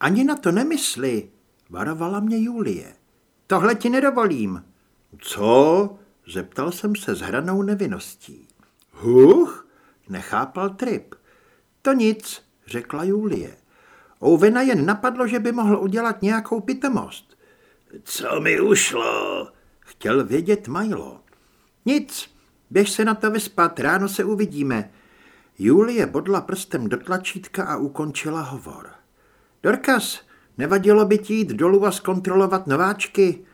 Ani na to nemysli, varovala mě Julie. Tohle ti nedovolím. Co? Zeptal jsem se s hranou nevinností. Huch, nechápal Trip. To nic, řekla Julie. Ouvena jen napadlo, že by mohl udělat nějakou pitomost. Co mi ušlo? Chtěl vědět Milo. Nic, běž se na to vyspat, ráno se uvidíme. Julie bodla prstem do tlačítka a ukončila hovor. Dorkas, nevadilo by ti jít dolů a zkontrolovat nováčky?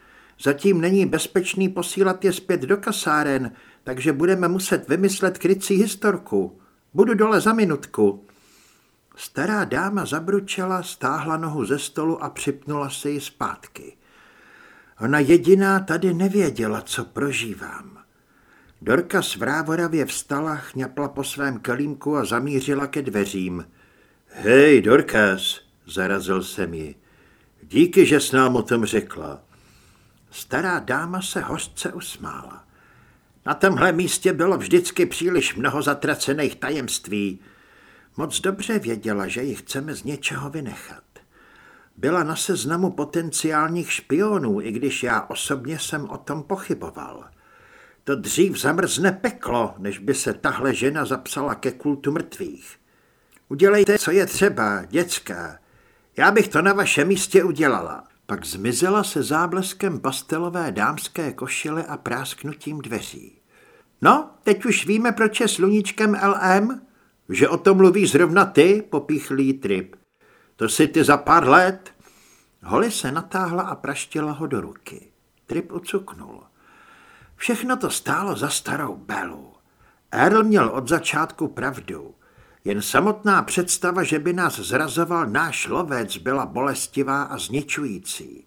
Zatím není bezpečný posílat je zpět do kasáren, takže budeme muset vymyslet krycí historku. Budu dole za minutku. Stará dáma zabručela, stáhla nohu ze stolu a připnula se ji zpátky. Ona jediná tady nevěděla, co prožívám. Dorka s vrávoravě vstala, chňapla po svém kelímku a zamířila ke dveřím. Hej, Dorkas, zarazil jsem ji. Díky, že s nám o tom řekla. Stará dáma se hořce usmála. Na tomhle místě bylo vždycky příliš mnoho zatracených tajemství. Moc dobře věděla, že ji chceme z něčeho vynechat. Byla na seznamu potenciálních špionů, i když já osobně jsem o tom pochyboval. To dřív zamrzne peklo, než by se tahle žena zapsala ke kultu mrtvých. Udělejte, co je třeba, děcka. Já bych to na vašem místě udělala. Pak zmizela se zábleskem pastelové dámské košile a prásknutím dveří. No, teď už víme, proč je sluníčkem LM? Že o tom mluví zrovna ty, popíchlý trip. To si ty za pár let. Holly se natáhla a praštila ho do ruky. Trip ucuknul. Všechno to stálo za starou Belu. Earl měl od začátku pravdu. Jen samotná představa, že by nás zrazoval náš lovec, byla bolestivá a zničující.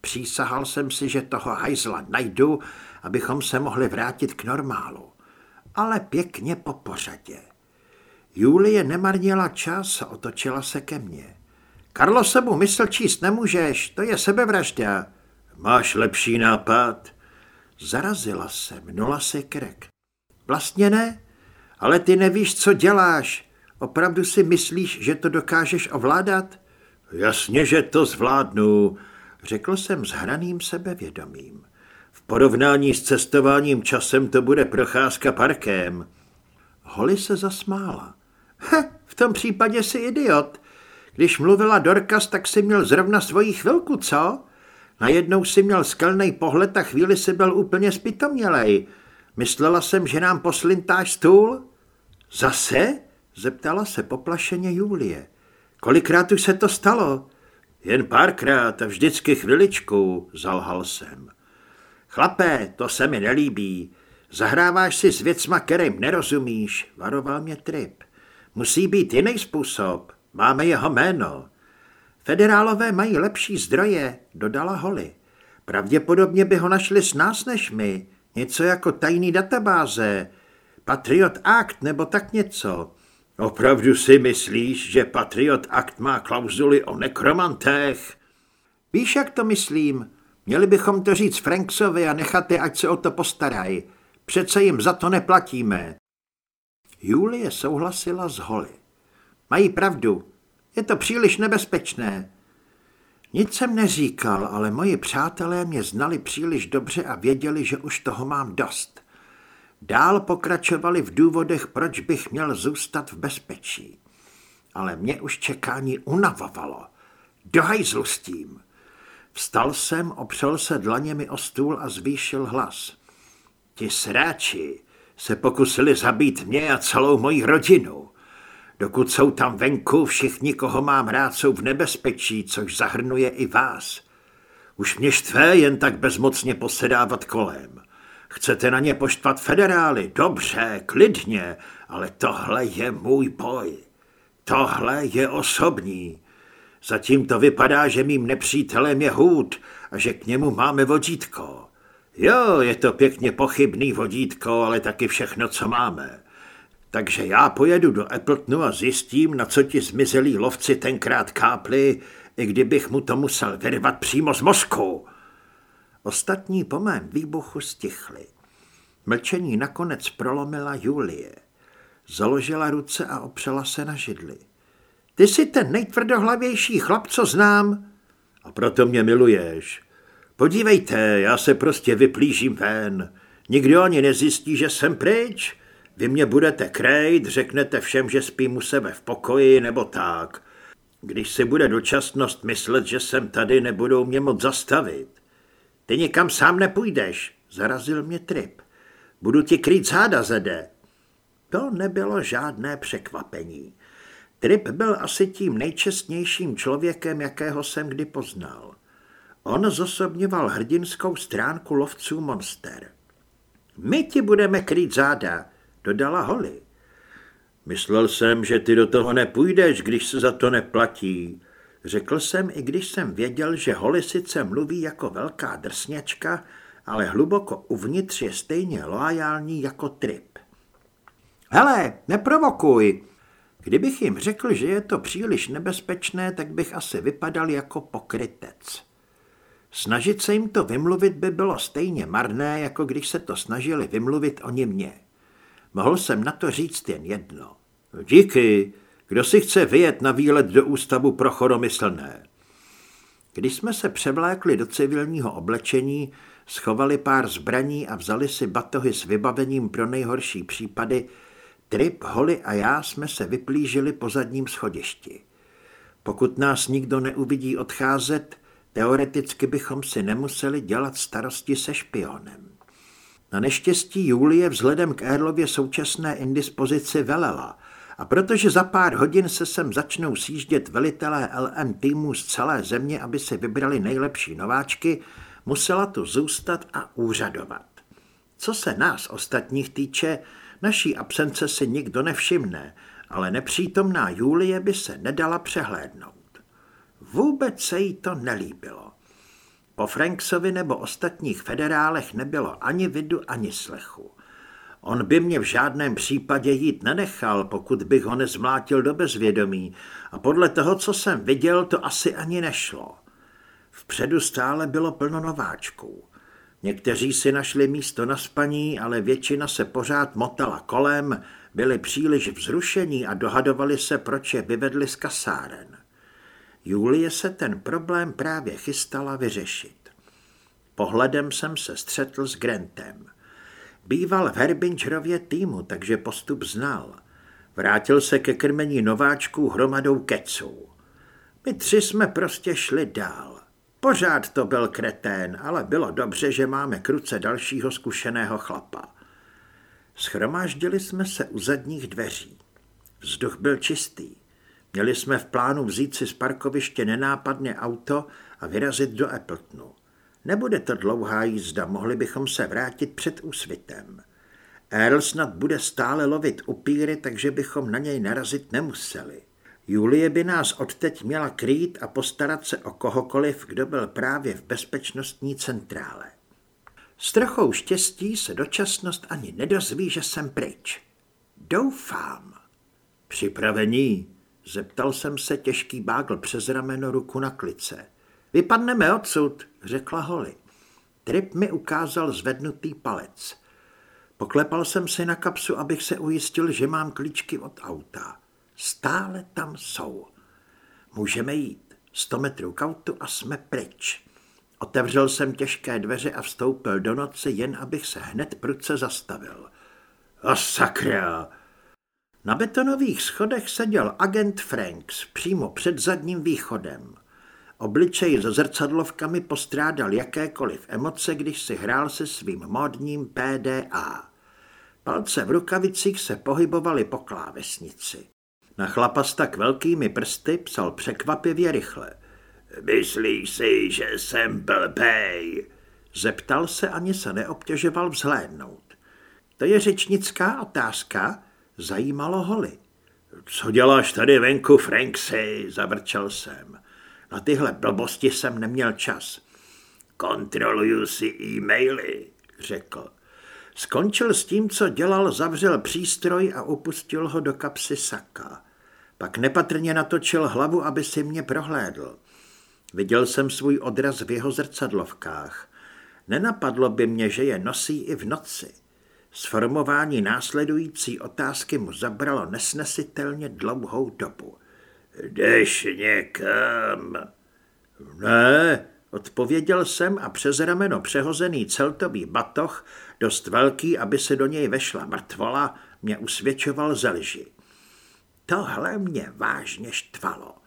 Přísahal jsem si, že toho hajzla najdu, abychom se mohli vrátit k normálu. Ale pěkně po pořadě. Julie nemarnila čas a otočila se ke mně. Karlo se mu mysl číst nemůžeš, to je sebevražda. Máš lepší nápad? Zarazila se, mnula se krek. Vlastně ne, ale ty nevíš, co děláš. Opravdu si myslíš, že to dokážeš ovládat? Jasně, že to zvládnu, řekl jsem s hraným sebevědomím. V porovnání s cestováním časem to bude procházka parkem. Holly se zasmála. He, v tom případě jsi idiot. Když mluvila Dorkas, tak si měl zrovna svoji chvilku, co? Najednou si měl skelný pohled a chvíli si byl úplně spitomělej. Myslela jsem, že nám poslintáš stůl? Zase? Zeptala se poplašeně Julie. Kolikrát už se to stalo? Jen párkrát a vždycky chviličku, zalhal jsem. Chlapé, to se mi nelíbí. Zahráváš si s věcma, kterým nerozumíš, varoval mě Trip. Musí být jiný způsob. Máme jeho jméno. Federálové mají lepší zdroje, dodala Holly. Pravděpodobně by ho našli s nás než my. Něco jako tajný databáze. Patriot Act nebo tak něco. Opravdu si myslíš, že Patriot Act má klauzuly o nekromantech? Víš, jak to myslím? Měli bychom to říct Franksovi a nechat je, ať se o to postarají. Přece jim za to neplatíme. Julie souhlasila s Holly. Mají pravdu. Je to příliš nebezpečné. Nic jsem neříkal, ale moji přátelé mě znali příliš dobře a věděli, že už toho mám dost. Dál pokračovali v důvodech, proč bych měl zůstat v bezpečí. Ale mě už čekání unavovalo. Do hajzlu s tím. Vstal jsem, opřel se dlaněmi o stůl a zvýšil hlas. Ti sráči se pokusili zabít mě a celou moji rodinu. Dokud jsou tam venku, všichni, koho mám rád, jsou v nebezpečí, což zahrnuje i vás. Už mě štve jen tak bezmocně posedávat kolem. Chcete na ně poštvat federály? Dobře, klidně, ale tohle je můj boj. Tohle je osobní. Zatím to vypadá, že mým nepřítelem je hůd a že k němu máme vodítko. Jo, je to pěkně pochybný vodítko, ale taky všechno, co máme. Takže já pojedu do Appletonu a zjistím, na co ti zmizelí lovci tenkrát kápli, i kdybych mu to musel vyrvat přímo z mozku. Ostatní po mém výbuchu stichli. Mlčení nakonec prolomila Julie. Založila ruce a opřela se na židli. Ty jsi ten nejtvrdohlavější chlap, co znám. A proto mě miluješ. Podívejte, já se prostě vyplížím ven. Nikdo ani nezjistí, že jsem pryč. Vy mě budete krejt, řeknete všem, že spím u sebe v pokoji nebo tak. Když si bude dočasnost myslet, že jsem tady, nebudou mě moc zastavit. Ty nikam sám nepůjdeš, zarazil mě Trip. Budu ti krýt záda, Zede. To nebylo žádné překvapení. Trip byl asi tím nejčestnějším člověkem, jakého jsem kdy poznal. On zosobňoval hrdinskou stránku lovců monster. My ti budeme krýt záda, dodala Holly. Myslel jsem, že ty do toho nepůjdeš, když se za to neplatí. Řekl jsem, i když jsem věděl, že Holly sice mluví jako velká drsňačka, ale hluboko uvnitř je stejně loajální jako Trip. Hele, neprovokuj. Kdybych jim řekl, že je to příliš nebezpečné, tak bych asi vypadal jako pokrytec. Snažit se jim to vymluvit by bylo stejně marné, jako když se to snažili vymluvit oni mě. Mohl jsem na to říct jen jedno. Díky, kdo si chce vyjet na výlet do ústavu pro choromyslné. Když jsme se převlékli do civilního oblečení, schovali pár zbraní a vzali si batohy s vybavením pro nejhorší případy, Trip, Holly a já jsme se vyplížili po zadním schodišti. Pokud nás nikdo neuvidí odcházet, teoreticky bychom si nemuseli dělat starosti se špionem. Na neštěstí Julie vzhledem k Erlově současné indispozici velela a protože za pár hodin se sem začnou sjíždět velitelé LM týmů z celé země, aby si vybrali nejlepší nováčky, musela tu zůstat a úřadovat. Co se nás ostatních týče, naší absence si nikdo nevšimne, ale nepřítomná Julie by se nedala přehlédnout. Vůbec se jí to nelíbilo. Po Franksovi nebo ostatních federálech nebylo ani vidu, ani slechu. On by mě v žádném případě jít nenechal, pokud bych ho nezmlátil do bezvědomí a podle toho, co jsem viděl, to asi ani nešlo. Vpředu stále bylo plno nováčků. Někteří si našli místo na spaní, ale většina se pořád motala kolem, byli příliš vzrušení a dohadovali se, proč je vyvedli z kasáren. Julie se ten problém právě chystala vyřešit. Pohledem jsem se střetl s Grantem. Býval v Herbingerově týmu, takže postup znal. Vrátil se ke krmení nováčků hromadou keců. My tři jsme prostě šli dál. Pořád to byl kretén, ale bylo dobře, že máme kruce dalšího zkušeného chlapa. Schromáždili jsme se u zadních dveří. Vzduch byl čistý. Měli jsme v plánu vzít si z parkoviště nenápadně auto a vyrazit do Appletonu. Nebude to dlouhá jízda, mohli bychom se vrátit před úsvitem. Earl snad bude stále lovit upíry, takže bychom na něj narazit nemuseli. Julie by nás odteď měla krýt a postarat se o kohokoliv, kdo byl právě v bezpečnostní centrále. S trochou štěstí se dočasnost ani nedozví, že jsem pryč. Doufám. Připravení, zeptal jsem se těžký bágl přes rameno ruku na klice. Vypadneme odsud, řekla Holly. Trip mi ukázal zvednutý palec. Poklepal jsem si na kapsu, abych se ujistil, že mám klíčky od auta. Stále tam jsou. Můžeme jít. Sto metrů k autu a jsme pryč. Otevřel jsem těžké dveře a vstoupil do noci, jen abych se hned prudce zastavil. A sakra! Na betonových schodech seděl agent Franks přímo před zadním východem. Obličej za zrcadlovkami postrádal jakékoliv emoce, když si hrál se svým módním PDA. Palce v rukavicích se pohybovaly po klávesnici. Na chlapa s tak velkými prsty psal překvapivě rychle. Myslíš si, že jsem blbej? Zeptal se, ani se neobtěžoval vzhlédnout. To je řečnická otázka, zajímalo Holly. Co děláš tady venku, Franksy? Zavrčel jsem. Na tyhle blbosti jsem neměl čas. Kontroluju si e-maily, řekl. Skončil s tím, co dělal, zavřel přístroj a upustil ho do kapsy saka. Pak nepatrně natočil hlavu, aby si mě prohlédl. Viděl jsem svůj odraz v jeho zrcadlovkách. Nenapadlo by mě, že je nosí i v noci. Sformování následující otázky mu zabralo nesnesitelně dlouhou dobu. Jdeš někam? Ne, odpověděl jsem a přes rameno přehozený celtový batoh, dost velký, aby se do něj vešla mrtvola, mě usvědčoval ze lži. Tohle mě vážně štvalo.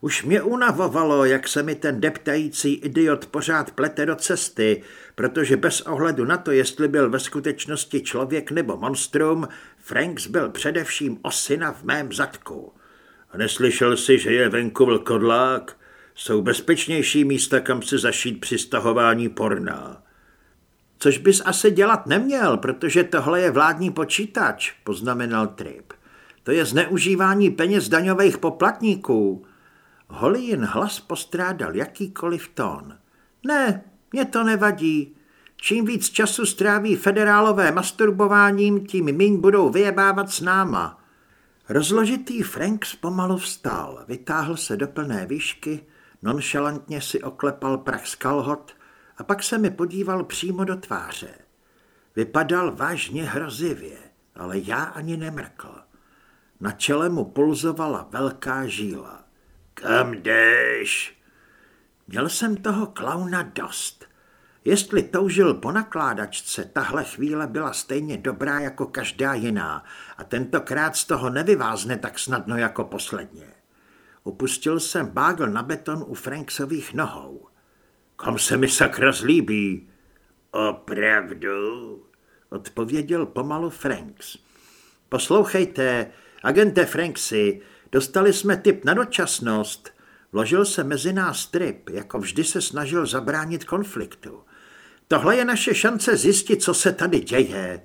Už mě unavovalo, jak se mi ten deptající idiot pořád plete do cesty, protože bez ohledu na to, jestli byl ve skutečnosti člověk nebo monstrum, Franks byl především osina v mém zadku. A neslyšel si, že je venku vlkodlák? Jsou bezpečnější místa, kam si zašít při stahování porna. Což bys asi dělat neměl, protože tohle je vládní počítač, poznamenal Trip. To je zneužívání peněz daňových poplatníků. Holín hlas postrádal jakýkoliv tón. Ne, mě to nevadí. Čím víc času stráví federálové masturbováním, tím míň budou vyjebávat s náma. Rozložitý Franks pomalu vstal, vytáhl se do plné výšky, nonšalantně si oklepal prach z kalhot a pak se mi podíval přímo do tváře. Vypadal vážně hrozivě, ale já ani nemrkl. Na čele mu pulzovala velká žíla. Kam jdeš? Měl jsem toho klauna dost. Jestli toužil po nakládačce, tahle chvíle byla stejně dobrá jako každá jiná a tentokrát z toho nevyvázne tak snadno jako posledně. Upustil jsem bágl na beton u Franksových nohou. Kam se mi sakra zlíbí? Opravdu? Odpověděl pomalu Franks. Poslouchejte, agente Franksy, dostali jsme tip na dočasnost. Vložil se mezi nás trip, jako vždy se snažil zabránit konfliktu. Tohle je naše šance zjistit, co se tady děje.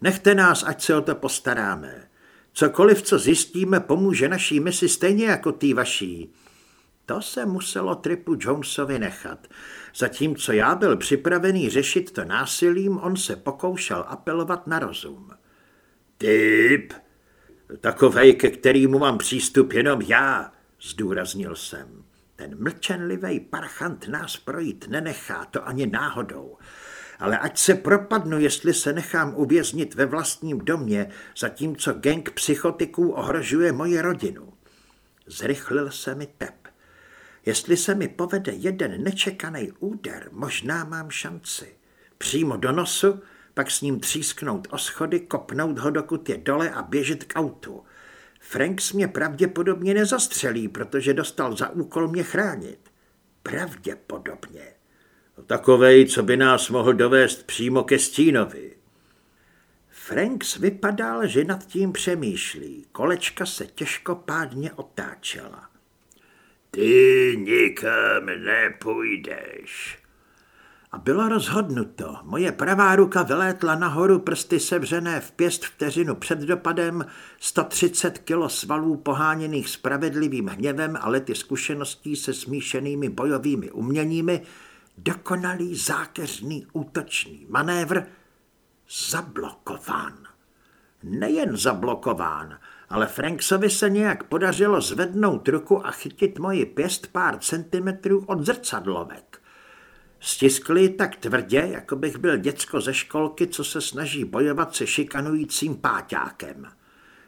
Nechte nás, ať se o to postaráme. Cokoliv, co zjistíme, pomůže naší misi stejně jako tý vaší. To se muselo Tripu Jonesovi nechat. Zatímco já byl připravený řešit to násilím, on se pokoušel apelovat na rozum. Typ, takovej, ke kterýmu mám přístup jenom já, zdůraznil jsem. Ten mlčenlivý parchant nás projít nenechá, to ani náhodou. Ale ať se propadnu, jestli se nechám uvěznit ve vlastním domě, zatímco gang psychotiků ohrožuje moji rodinu. Zrychlil se mi tep. Jestli se mi povede jeden nečekaný úder, možná mám šanci. Přímo do nosu, pak s ním třísknout o schody, kopnout ho, dokud je dole a běžet k autu. Franks mě pravděpodobně nezastřelí, protože dostal za úkol mě chránit. Pravděpodobně. Takovej, co by nás mohl dovést přímo ke Stínovi. Franks vypadal, že nad tím přemýšlí. Kolečka se těžko pádně otáčela. Ty nikam nepůjdeš. A bylo rozhodnuto. Moje pravá ruka vylétla nahoru, prsty sevřené v pěst vteřinu před dopadem, 130 kilo svalů poháněných spravedlivým hněvem a lety zkušeností se smíšenými bojovými uměními, dokonalý zákeřný útočný manévr, zablokován. Nejen zablokován, ale Franksovi se nějak podařilo zvednout ruku a chytit moji pěst pár centimetrů od zrcadlovek. Stiskli tak tvrdě, jako bych byl děcko ze školky, co se snaží bojovat se šikanujícím páťákem.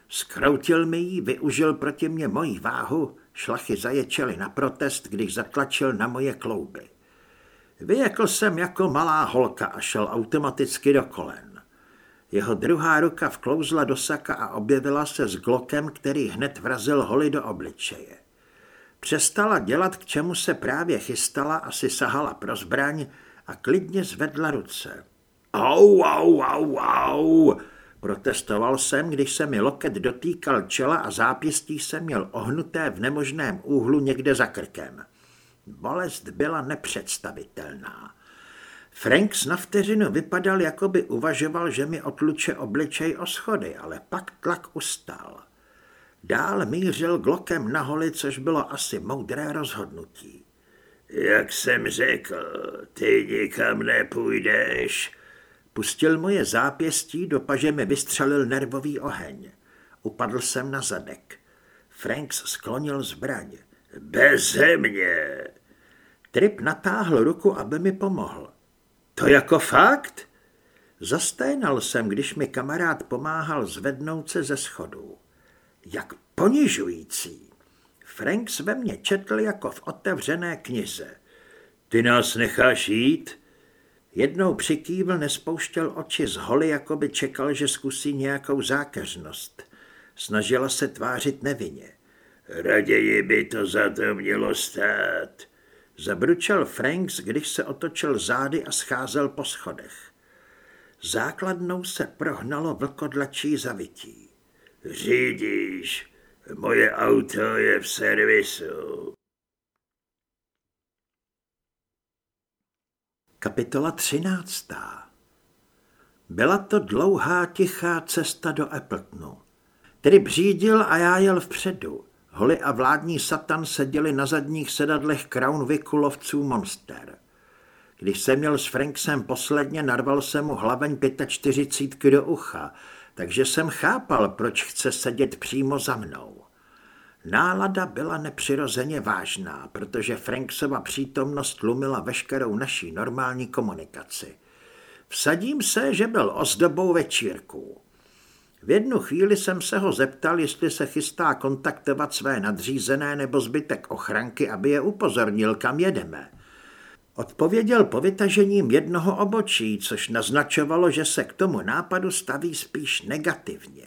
Skroutil mi ji, využil proti mě moji váhu, šlachy zaječely na protest, když zatlačil na moje klouby. Vyjekl jsem jako malá holka a šel automaticky do kolen. Jeho druhá ruka vklouzla do saka a objevila se s glokem, který hned vrazil holi do obličeje. Přestala dělat, k čemu se právě chystala, asi sahala pro zbraň a klidně zvedla ruce. Au, au, au, au, protestoval jsem, když se mi loket dotýkal čela a zápěstí jsem měl ohnuté v nemožném úhlu někde za krkem. Bolest byla nepředstavitelná. Franks na vteřinu vypadal, jako by uvažoval, že mi otluče obličej o schody, ale pak tlak ustal. Dál mířil glokem na holi, což bylo asi moudré rozhodnutí. Jak jsem řekl, ty nikam nepůjdeš. Pustil moje zápěstí, do paže mi vystřelil nervový oheň. Upadl jsem na zadek. Franks sklonil zbraň. Beze mě. Trip natáhl ruku, aby mi pomohl. To jako fakt? Zasténal jsem, když mi kamarád pomáhal zvednout se ze schodů. Jak ponižující. Franks ve mně četl jako v otevřené knize. Ty nás necháš jít? Jednou přikývl, nespouštěl oči z holy, jako by čekal, že zkusí nějakou zákeřnost. Snažila se tvářit nevinně. Raději by to za to mělo stát. Zabručel Franks, když se otočil zády a scházel po schodech. Základnou se prohnalo vlkodlačí zavití. Řídíš, moje auto je v servisu. Kapitola 13. Byla to dlouhá, tichá cesta do Appletonu. Tedy břídil a já jel vpředu. Holy a vládní satan seděli na zadních sedadlech Crownviku lovců Monster. Když jsem měl s Franksem posledně, narval jsem mu hlaveň 45 do ucha, takže jsem chápal, proč chce sedět přímo za mnou. Nálada byla nepřirozeně vážná, protože Franksova přítomnost tlumila veškerou naší normální komunikaci. Vsadím se, že byl ozdobou večírků. V jednu chvíli jsem se ho zeptal, jestli se chystá kontaktovat své nadřízené nebo zbytek ochranky, aby je upozornil, kam jedeme. Odpověděl povytažením jednoho obočí, což naznačovalo, že se k tomu nápadu staví spíš negativně.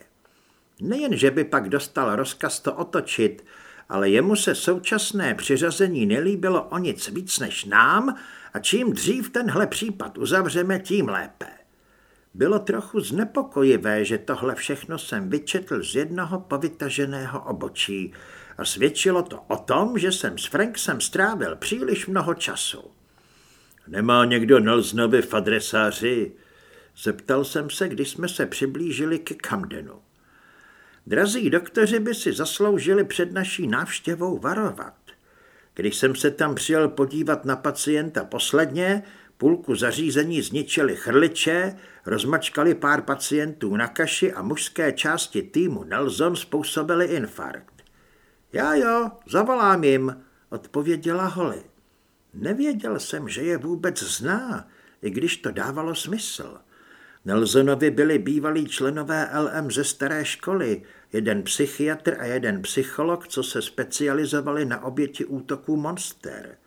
Nejen, že by pak dostal rozkaz to otočit, ale jemu se současné přiřazení nelíbilo o nic víc než nám a čím dřív tenhle případ uzavřeme, tím lépe. Bylo trochu znepokojivé, že tohle všechno jsem vyčetl z jednoho povytaženého obočí a svědčilo to o tom, že jsem s Franksem strávil příliš mnoho času. Nemá někdo Nelsonovi v adresáři? Zeptal jsem se, když jsme se přiblížili ke Camdenu. Drazí doktoři by si zasloužili před naší návštěvou varovat. Když jsem se tam přijel podívat na pacienta posledně, půlku zařízení zničili chrliče, rozmačkali pár pacientů na kaši a mužské části týmu Nelson způsobili infarkt. Já jo, zavolám jim, odpověděla Holly. Nevěděl jsem, že je vůbec zná, i když to dávalo smysl. Nelsonovi byli bývalí členové LM ze staré školy, jeden psychiatr a jeden psycholog, co se specializovali na oběti útoků monster.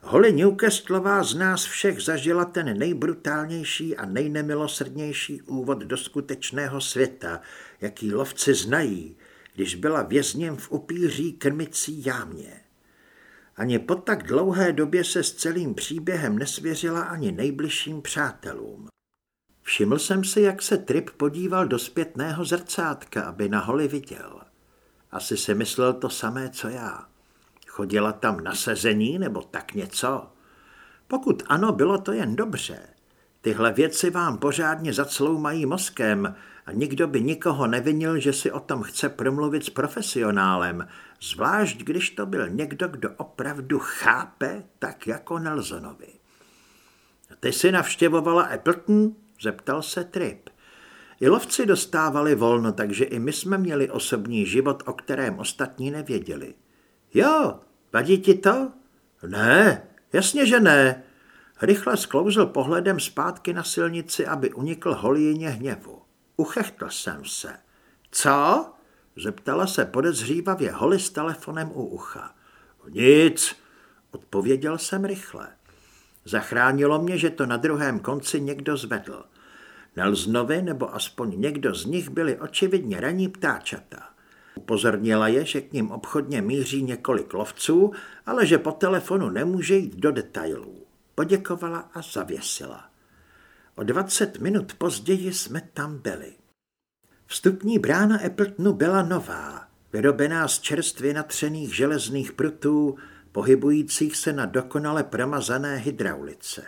Holly Newcastlová z nás všech zažila ten nejbrutálnější a nejnemilosrdnější úvod do skutečného světa, jaký lovci znají, když byla vězněm v upíří krmicí jámě. Ani po tak dlouhé době se s celým příběhem nesvěřila ani nejbližším přátelům. Všiml jsem si, jak se Trip podíval do zpětného zrcátka, aby na holi viděl. Asi si myslel to samé, co já. Chodila tam na sezení nebo tak něco? Pokud ano, bylo to jen dobře. Tyhle věci vám pořádně zacloumají mozkem a nikdo by nikoho nevinil, že si o tom chce promluvit s profesionálem, zvlášť když to byl někdo, kdo opravdu chápe, tak jako Nelsonovi. Ty jsi navštěvovala Appleton? Zeptal se Trip. I lovci dostávali volno, takže i my jsme měli osobní život, o kterém ostatní nevěděli. Jo, vadí ti to? Ne, jasně, že ne. Rychle sklouzl pohledem zpátky na silnici, aby unikl holíně hněvu. Uchechtl jsem se. Co? Zeptala se podezřívavě Holly s telefonem u ucha. Nic, odpověděl jsem rychle. Zachránilo mě, že to na druhém konci někdo zvedl. Nelznovi nebo aspoň někdo z nich byli očividně raní ptáčata. Upozornila je, že k ním obchodně míří několik lovců, ale že po telefonu nemůže jít do detailů. Poděkovala a zavěsila. O 20 minut později jsme tam byli. Vstupní brána Appletonu byla nová, vyrobená z čerstvě natřených železných prutů, pohybujících se na dokonale promazané hydraulice.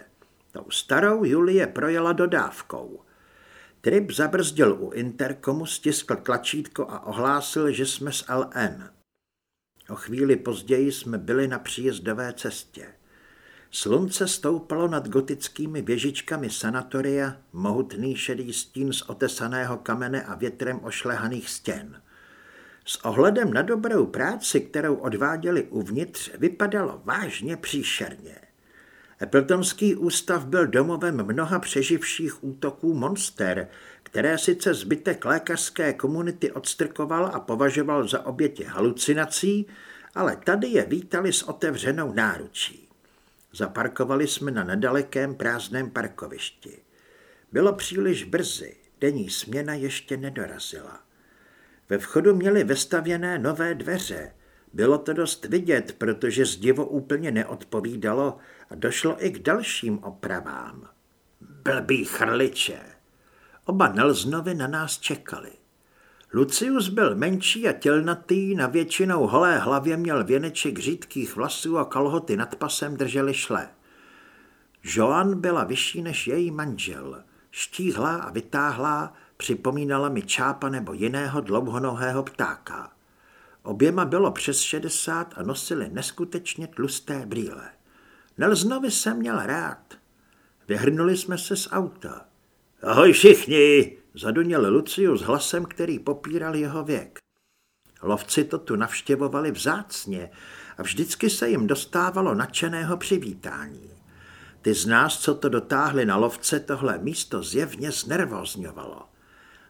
Tou starou Julie projela dodávkou. Trip zabrzdil u interkomu, stiskl tlačítko a ohlásil, že jsme s LN. O chvíli později jsme byli na příjezdové cestě. Slunce stoupalo nad gotickými věžičkami sanatoria, mohutný šedý stín z otesaného kamene a větrem ošlehaných stěn. S ohledem na dobrou práci, kterou odváděli uvnitř, vypadalo vážně příšerně. Appletonský ústav byl domovem mnoha přeživších útoků monster, které sice zbytek lékařské komunity odstrkoval a považoval za obětě halucinací, ale tady je vítali s otevřenou náručí. Zaparkovali jsme na nedalekém prázdném parkovišti. Bylo příliš brzy, denní směna ještě nedorazila. Ve vchodu měli vestavěné nové dveře. Bylo to dost vidět, protože zdivo úplně neodpovídalo a došlo i k dalším opravám. Blbý chrliče. Oba Nelznovi na nás čekali. Lucius byl menší a tělnatý, na většinou holé hlavě měl věneček řídkých vlasů a kalhoty nad pasem drželi šle. Joan byla vyšší než její manžel, štíhlá a vytáhlá, připomínala mi čápa nebo jiného dlouhonohého ptáka. Oběma bylo přes šedesát a nosili neskutečně tlusté brýle. Nelznovi jsem měl rád. Vyhrnuli jsme se z auta. Ahoj všichni, zaduněl Lucius hlasem, který popíral jeho věk. Lovci to tu navštěvovali vzácně a vždycky se jim dostávalo nadšeného přivítání. Ty z nás, co to dotáhli na lovce, tohle místo zjevně znervozňovalo.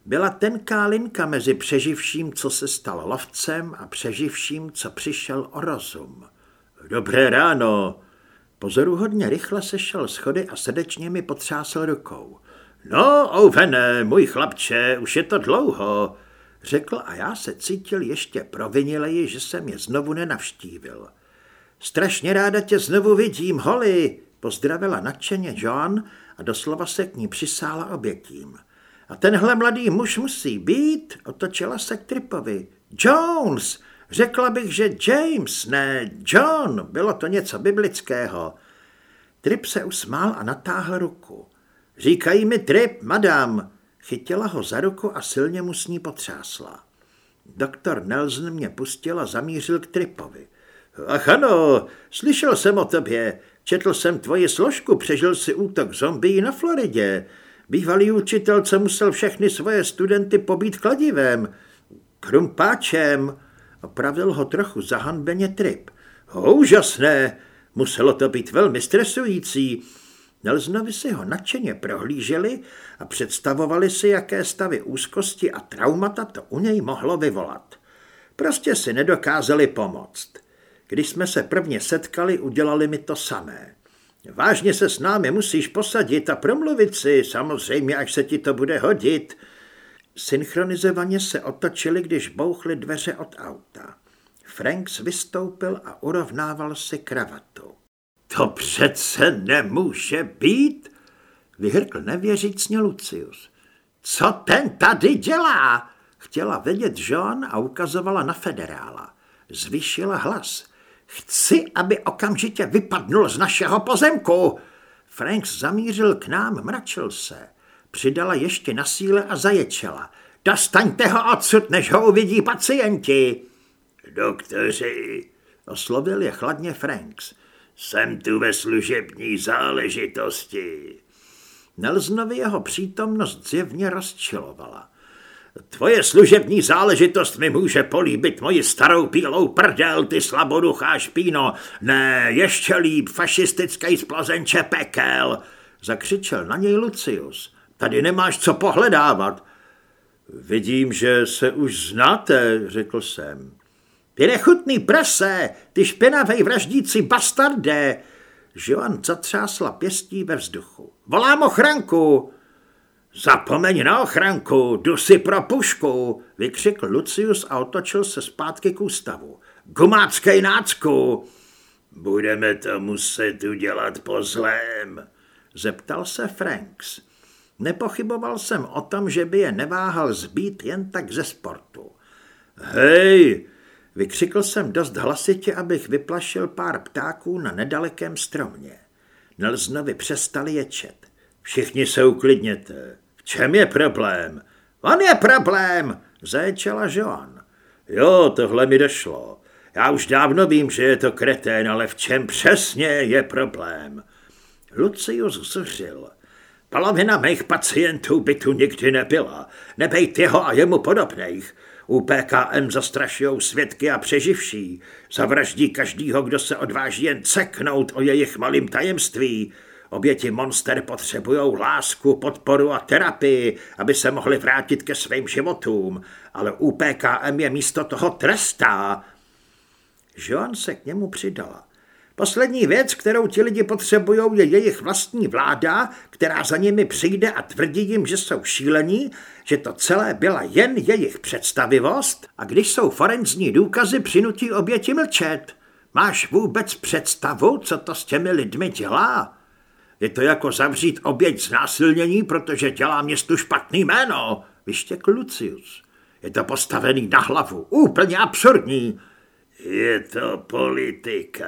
Byla tenká linka mezi přeživším, co se stal lovcem a přeživším, co přišel o rozum. Dobré ráno. Pozoruhodně rychle sešel schody a srdečně mi potřásl rukou. No, Ovene, můj chlapče, už je to dlouho, řekl a já se cítil ještě provinileji, že jsem je znovu nenavštívil. Strašně ráda tě znovu vidím, Holly, pozdravila nadšeně John a doslova se k ní přisála obětím. A tenhle mladý muž musí být, otočila se k Tripovi. Jones, řekla bych, že James, ne John, bylo to něco biblického. Trip se usmál a natáhl ruku. Říkají mi Trip, madam. Chytila ho za ruku a silně mu s ní potřásla. Doktor Nelson mě pustil a zamířil k Tripovi. Ach ano, slyšel jsem o tobě. Četl jsem tvoji složku, přežil si útok zombí na Floridě. Bývalý učitel, co musel všechny svoje studenty pobít kladivem. Krumpáčem. Opravil ho trochu zahanbeně Trip. Úžasné, muselo to být velmi stresující. Nelznovi si ho nadšeně prohlíželi a představovali si, jaké stavy úzkosti a traumata to u něj mohlo vyvolat. Prostě si nedokázali pomoct. Když jsme se prvně setkali, udělali mi to samé. Vážně se s námi musíš posadit a promluvit si, samozřejmě, až se ti to bude hodit. Synchronizovaně se otočili, když bouchly dveře od auta. Franks vystoupil a urovnával si kravatu. To přece nemůže být, vyhrkl nevěřícně Lucius. Co ten tady dělá? Chtěla vědět John a ukazovala na federála. Zvýšila hlas. Chci, aby okamžitě vypadnul z našeho pozemku. Franks zamířil k nám, mračil se. Přidala ještě na síle a zaječela. Dostaňte ho odsud, než ho uvidí pacienti. Doktoři, oslovil je chladně Franks. Jsem tu ve služební záležitosti. Nelznovi jeho přítomnost zjevně rozčilovala. Tvoje služební záležitost mi může políbit moji starou bílou prdel, ty slaboduchá špíno. Ne, ještě líp, fašistický splazenče pekel, zakřičel na něj Lucius. Tady nemáš co pohledávat. Vidím, že se už znáte, řekl jsem. Ty nechutný prase, ty špinavej vraždící bastarde. Joan zatřásla pěstí ve vzduchu. Volám ochranku. Zapomeň na ochranku, jdu si pro pušku, vykřikl Lucius a otočil se zpátky k ústavu. Gumáckej nácku! Budeme to muset udělat po zlém, zeptal se Franks. Nepochyboval jsem o tom, že by je neváhal zbít jen tak ze sportu. Hej, vykřikl jsem dost hlasitě, abych vyplašil pár ptáků na nedalekém stromě. Nelznovi přestali ječet. Všichni se uklidněte čem je problém? On je problém, zaječela Joan. Jo, tohle mi došlo. Já už dávno vím, že je to kretén, ale v čem přesně je problém? Lucius zřil. Polovina mých pacientů by tu nikdy nebyla. Nebejt jeho a jemu podobných. U PKM zastrašují svědky a přeživší. Zavraždí každýho, kdo se odváží jen ceknout o jejich malým tajemství. Oběti monster potřebují lásku, podporu a terapii, aby se mohli vrátit ke svým životům, ale u PKM je místo toho trestá. Joan se k němu přidala. Poslední věc, kterou ti lidi potřebují, je jejich vlastní vláda, která za nimi přijde a tvrdí jim, že jsou šílení, že to celé byla jen jejich představivost a když jsou forenzní důkazy, přinutí oběti mlčet. Máš vůbec představu, co to s těmi lidmi dělá? Je to jako zavřít oběť znásilnění, protože dělá městu špatný jméno, vyštěkl Lucius. Je to postavený na hlavu, úplně absurdní. Je to politika,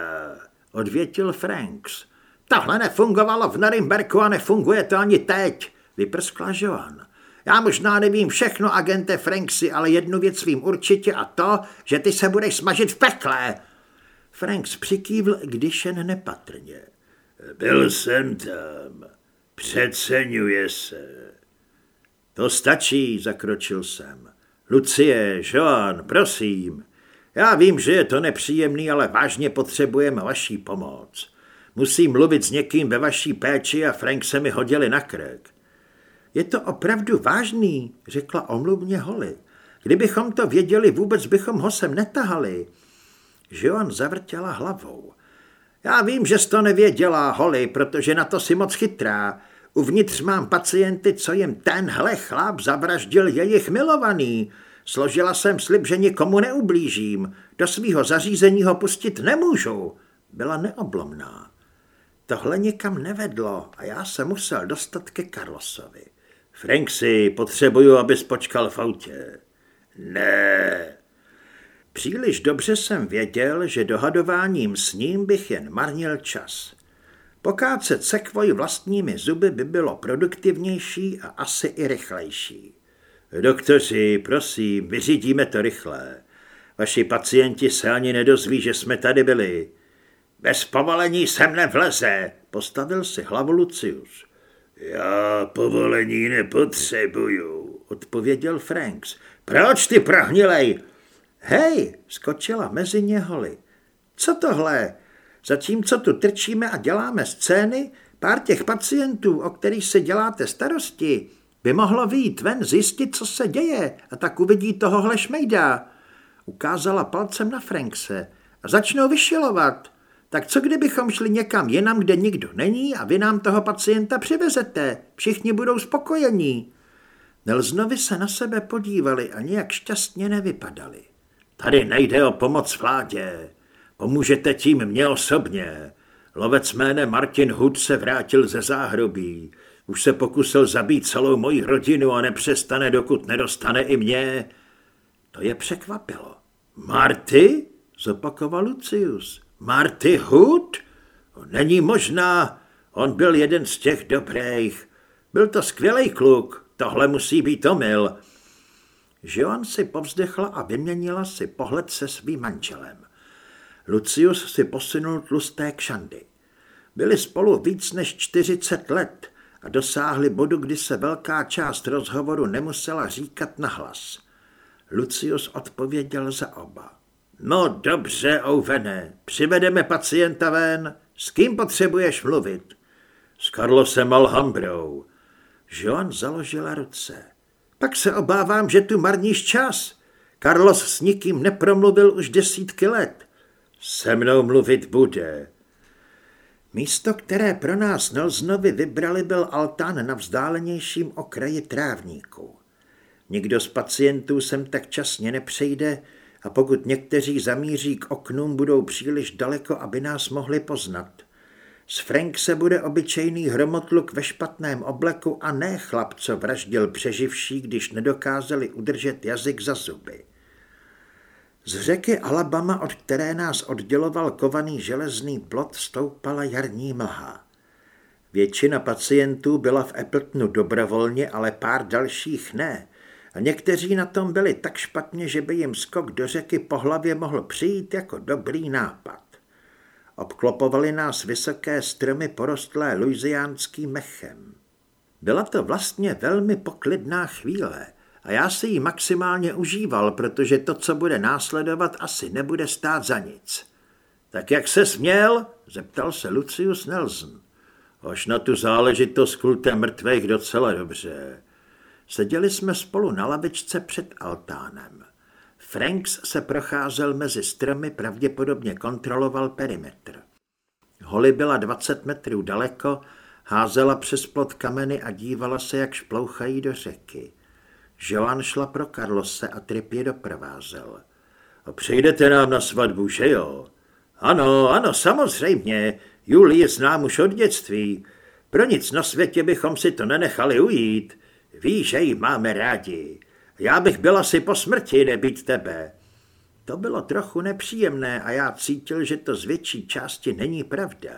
odvětil Franks. Tohle nefungovalo v Norimberku a nefunguje to ani teď, vyprskla Joan. Já možná nevím všechno, agente Franksy, ale jednu věc vím určitě a to, že ty se budeš smažit v pekle. Franks přikývl, když jen nepatrně. Byl jsem tam. Přeceňuje se. To stačí, zakročil jsem. Lucie, Joan, prosím. Já vím, že je to nepříjemný, ale vážně potřebujeme vaší pomoc. Musím mluvit s někým ve vaší péči a Frank se mi hodili na krk. Je to opravdu vážný, řekla omluvně Holly. Kdybychom to věděli, vůbec bychom ho sem netahali. Joan zavrtěla hlavou. Já vím, že jsi to nevěděla, Holly, protože na to si moc chytrá. Uvnitř mám pacienty, co jim tenhle chlap zavraždil jejich milovaný. Složila jsem slib, že nikomu neublížím. Do svého zařízení ho pustit nemůžu. Byla neoblomná. Tohle nikam nevedlo a já se musel dostat ke Carlosovi. Franksy, potřebuju, abys počkal v autě. Ne. Příliš dobře jsem věděl, že dohadováním s ním bych jen marnil čas. Pokácet sekvoj vlastními zuby by bylo produktivnější a asi i rychlejší. Doktoři, prosím, vyřídíme to rychle. Vaši pacienti se ani nedozví, že jsme tady byli. Bez povolení sem nevleze, postavil si hlavu Lucius. Já povolení nepotřebuju, odpověděl Franks. Proč ty prohnilej? Hej, skočila mezi ně Holly. Co tohle? Zatímco tu trčíme a děláme scény, pár těch pacientů, o kterých se děláte starosti, by mohlo výjít ven zjistit, co se děje a tak uvidí tohohle šmejda. Ukázala palcem na Frankse a začnou vyšilovat. Tak co kdybychom šli někam jinam, kde nikdo není a vy nám toho pacienta přivezete? Všichni budou spokojení. Nelznovi se na sebe podívali a nějak šťastně nevypadali. Tady nejde o pomoc vládě. Pomůžete tím mě osobně. Lovec jménem Martin Hood se vrátil ze záhrobí. Už se pokusil zabít celou moji rodinu a nepřestane, dokud nedostane i mě. To je překvapilo. Marty? zopakoval Lucius. Marty Hood? Není možná. On byl jeden z těch dobrých. Byl to skvělý kluk. Tohle musí být omyl. Joan si povzdechla a vyměnila si pohled se svým manželem. Lucius si posunul tlusté kšandy. Byli spolu víc než 40 let a dosáhli bodu, kdy se velká část rozhovoru nemusela říkat nahlas. Lucius odpověděl za oba. No dobře, Ovené, přivedeme pacienta ven. S kým potřebuješ mluvit? S Carlosem Alhambrou. Joan založila ruce. Pak se obávám, že tu marníš čas. Carlos s nikým nepromluvil už desítky let. Se mnou mluvit bude. Místo, které pro nás Nelsonovi vybrali, byl altán na vzdálenějším okraji trávníku. Nikdo z pacientů sem tak časně nepřejde a pokud někteří zamíří k oknům, budou příliš daleko, aby nás mohli poznat. Z Frank se bude obyčejný hromotluk ve špatném obleku a ne chlap, co vraždil přeživší, když nedokázali udržet jazyk za zuby. Z řeky Alabama, od které nás odděloval kovaný železný plot, stoupala jarní mlha. Většina pacientů byla v Appletonu dobrovolně, ale pár dalších ne. A někteří na tom byli tak špatně, že by jim skok do řeky po hlavě mohl přijít jako dobrý nápad. Obklopovali nás vysoké stromy porostlé luiziánským mechem. Byla to vlastně velmi poklidná chvíle a já si ji maximálně užíval, protože to, co bude následovat, asi nebude stát za nic. Tak jak se směl? zeptal se Lucius Nelson. Až na tu záležitost kultem mrtvých docela dobře. Seděli jsme spolu na lavičce před altánem. Franks se procházel mezi stromy, pravděpodobně kontroloval perimetr. Holly byla 20 metrů daleko, házela přes plot kameny a dívala se, jak šplouchají do řeky. Joan šla pro Karlose a Trip je doprovázel. A přijdete nám na svatbu, že jo? Ano, ano, samozřejmě. Julie znám už od dětství. Pro nic na světě bychom si to nenechali ujít. Víš, že ji máme rádi. Já bych byla si po smrti nebýt tebe. To bylo trochu nepříjemné a já cítil, že to z větší části není pravda.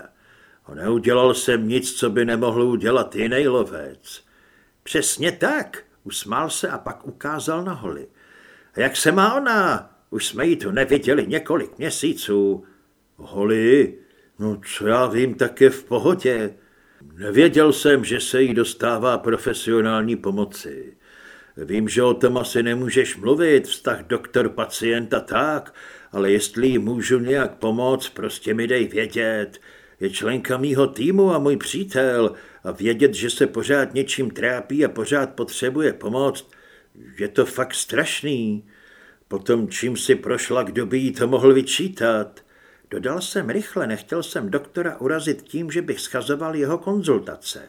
A neudělal jsem nic, co by nemohl udělat jiný lovec. Přesně tak, usmál se a pak ukázal na holi. A jak se má ona? Už jsme ji tu neviděli několik měsíců. Holi? No co já vím, tak je v pohodě. Nevěděl jsem, že se jí dostává profesionální pomoci. Vím, že o tom asi nemůžeš mluvit, vztah doktor-pacient a tak, ale jestli jí můžu nějak pomoct, prostě mi dej vědět. Je členka mýho týmu a můj přítel a vědět, že se pořád něčím trápí a pořád potřebuje pomoc, je to fakt strašný. Potom čím si prošla, kdo by jí to mohl vyčítat. Dodal jsem rychle, nechtěl jsem doktora urazit tím, že bych schazoval jeho konzultace.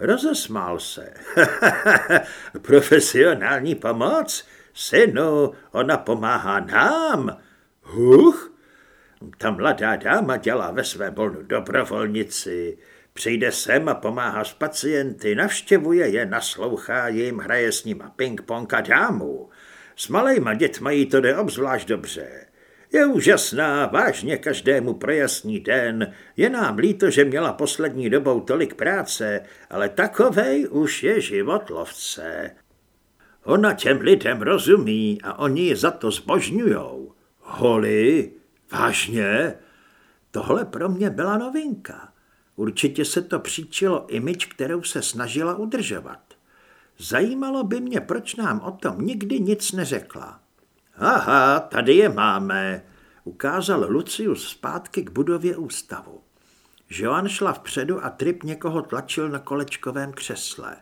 Rozesmál se. Profesionální pomoc? Synu, ona pomáhá nám. Huch? Ta mladá dáma dělá ve své volnu dobrovolnici. Přijde sem a pomáhá s pacienty, navštěvuje je, naslouchá jim, hraje s nima ping-pong a dámu. S malejma dětma jí to jde obzvlášť dobře. Je úžasná, vážně každému projasní den. Je nám líto, že měla poslední dobou tolik práce, ale takovej už je život lovce. Ona těm lidem rozumí a oni ji za to zbožňujou. Holi? Vážně? Tohle pro mě byla novinka. Určitě se to příčilo imič, kterou se snažila udržovat. Zajímalo by mě, proč nám o tom nikdy nic neřekla. Aha, tady je máme, ukázal Lucius zpátky k budově ústavu. Joan šla vpředu a Trip někoho tlačil na kolečkovém křesle.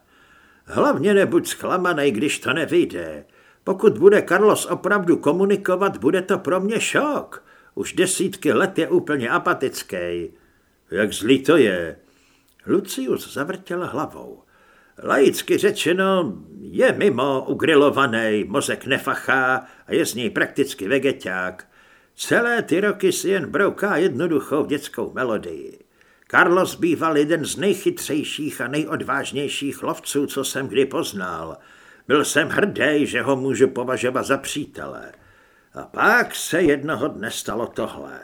Hlavně nebuď zklamaný, když to nevyjde. Pokud bude Carlos opravdu komunikovat, bude to pro mě šok. Už desítky let je úplně apatický. Jak zlý to je? Lucius zavrtěl hlavou. Laicky řečeno, je mimo, ugrilovaný, mozek nefachá a je z něj prakticky vegeták. Celé ty roky si jen brouká jednoduchou dětskou melodii. Carlos býval jeden z nejchytřejších a nejodvážnějších lovců, co jsem kdy poznal. Byl jsem hrdý, že ho můžu považovat za přítele. A pak se jednoho dne stalo tohle.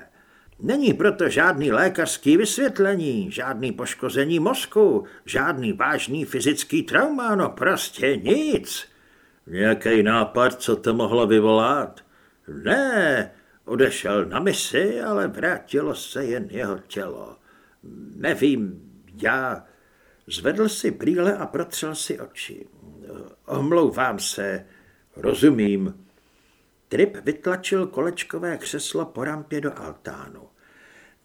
Není proto žádný lékařský vysvětlení, žádný poškození mozku, žádný vážný fyzický trauma, no prostě nic. Nějaký nápad, co to mohlo vyvolat? Ne, odešel na misi, ale vrátilo se jen jeho tělo. Nevím, já... Zvedl si brýle a protřel si oči. Omlouvám se, rozumím. Trip vytlačil kolečkové křeslo po rampě do altánu.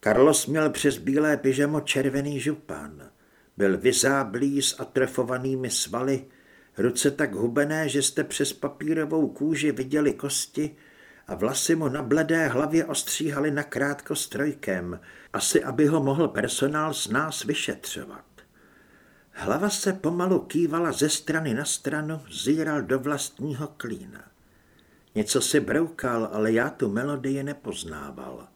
Carlos měl přes bílé pyžamo červený župan. Byl vyzáblý s atrofovanými svaly, ruce tak hubené, že jste přes papírovou kůži viděli kosti a vlasy mu na bledé hlavě ostříhali na krátko strojkem, asi aby ho mohl personál z nás vyšetřovat. Hlava se pomalu kývala ze strany na stranu, zíral do vlastního klína. Něco si broukal, ale já tu melodii nepoznával.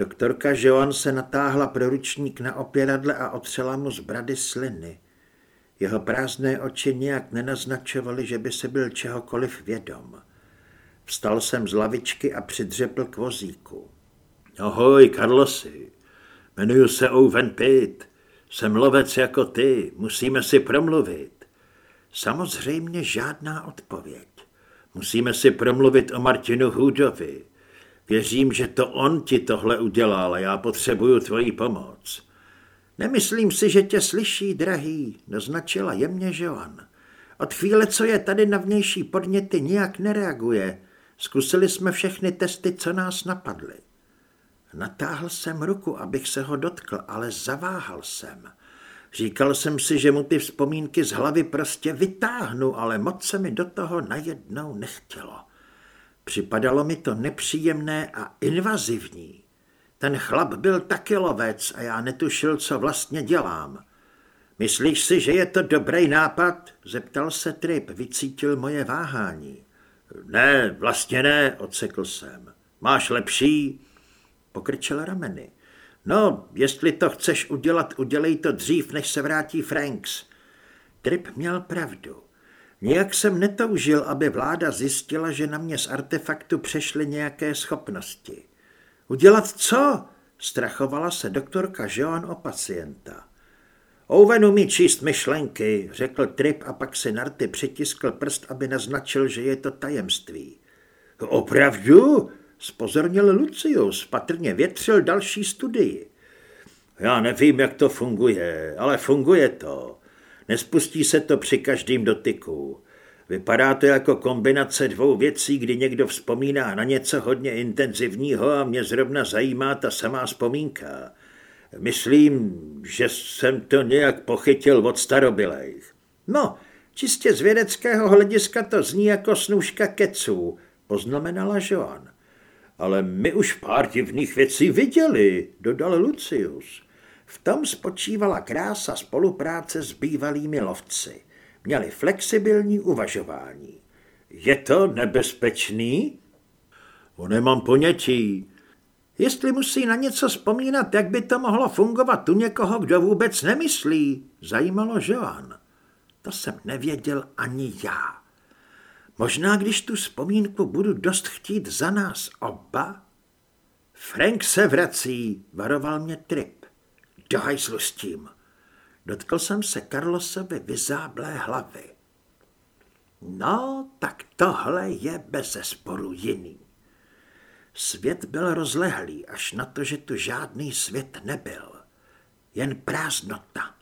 Doktorka Joan se natáhla pro ručník na opěradle a otřela mu z brady sliny. Jeho prázdné oči nějak nenaznačovaly, že by se byl čehokoliv vědom. Vstal jsem z lavičky a přidřepl k vozíku. Ahoj, Carlosi. Jmenuji se Owen Pitt. Jsem lovec jako ty. Musíme si promluvit. Samozřejmě žádná odpověď. Musíme si promluvit o Martinu Hoodovi. Věřím, že to on ti tohle udělal a já potřebuju tvoji pomoc. Nemyslím si, že tě slyší, drahý, naznačila jemně Joan. Od chvíle, co je tady na vnější podněty, nijak nereaguje. Zkusili jsme všechny testy, co nás napadly. Natáhl jsem ruku, abych se ho dotkl, ale zaváhal jsem. Říkal jsem si, že mu ty vzpomínky z hlavy prostě vytáhnu, ale moc se mi do toho najednou nechtělo. Připadalo mi to nepříjemné a invazivní. Ten chlap byl taky lovec a já netušil, co vlastně dělám. Myslíš si, že je to dobrý nápad? Zeptal se Trip, vycítil moje váhání. Ne, vlastně ne, odsekl jsem. Máš lepší? Pokrčil rameny. No, jestli to chceš udělat, udělej to dřív, než se vrátí Franks. Trip měl pravdu. Nijak jsem netoužil, aby vláda zjistila, že na mě z artefaktu přešly nějaké schopnosti. Udělat co? Strachovala se doktorka Joan o pacienta. Owen umí číst myšlenky, řekl Trip a pak si Narty přitiskl prst, aby naznačil, že je to tajemství. Opravdu? Spozornil Lucius, patrně větřil další studii. Já nevím, jak to funguje, ale funguje to. Nespustí se to při každém dotyku. Vypadá to jako kombinace dvou věcí, kdy někdo vzpomíná na něco hodně intenzivního a mě zrovna zajímá ta samá vzpomínka. Myslím, že jsem to nějak pochytil od starobylejch. No, čistě z vědeckého hlediska to zní jako snůžka keců, poznamenala Joan. Ale my už pár divných věcí viděli, dodal Lucius. V tom spočívala krása spolupráce s bývalými lovci. Měli flexibilní uvažování. Je to nebezpečný? O nemám ponětí. Jestli musí na něco vzpomínat, jak by to mohlo fungovat u někoho, kdo vůbec nemyslí, zajímalo Joan. To jsem nevěděl ani já. Možná, když tu vzpomínku budu dost chtít za nás oba? Frank se vrací, varoval mě Trip. Hajzlu s tím. Dotkl jsem se Karlosovy vyzáblé hlavy. No, tak tohle je bez sporu jiný. Svět byl rozlehlý až na to, že tu žádný svět nebyl. Jen prázdnota.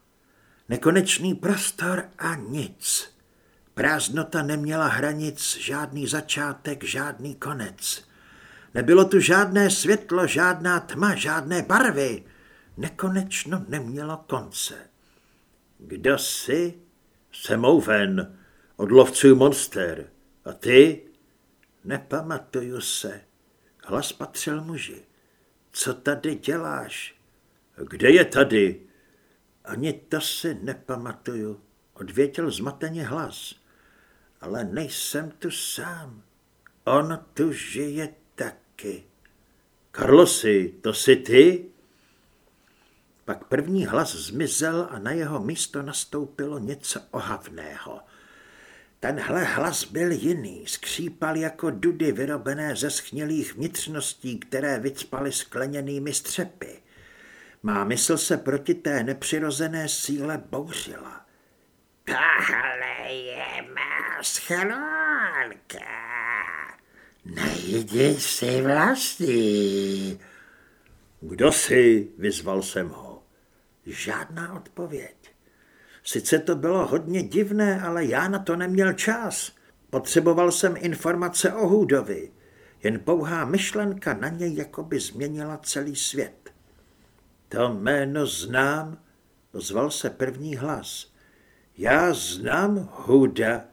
Nekonečný prostor a nic. Prázdnota neměla hranic, žádný začátek, žádný konec. Nebylo tu žádné světlo, žádná tma, žádné barvy. Nekonečno nemělo konce. Kdo jsi? Jsem Owen, od lovců monster. A ty? Nepamatuju se. Hlas patřil muži. Co tady děláš? Kde je tady? Ani to si nepamatuju. Odvětil zmateně hlas. Ale nejsem tu sám. On tu žije taky. Karlosi, to jsi ty? Pak první hlas zmizel a na jeho místo nastoupilo něco ohavného. Tenhle hlas byl jiný, skřípal jako dudy vyrobené ze schnělých vnitřností, které vycpaly skleněnými střepy. Má mysl se proti té nepřirozené síle bouřila. Tohle je má schránka. Nejdi si vlastní. Kdo jsi? Vyzval jsem ho. Žádná odpověď. Sice to bylo hodně divné, ale já na to neměl čas. Potřeboval jsem informace o Hůdovi. Jen pouhá myšlenka na něj jako by změnila celý svět. To jméno znám, ozval se první hlas. Já znám Huda.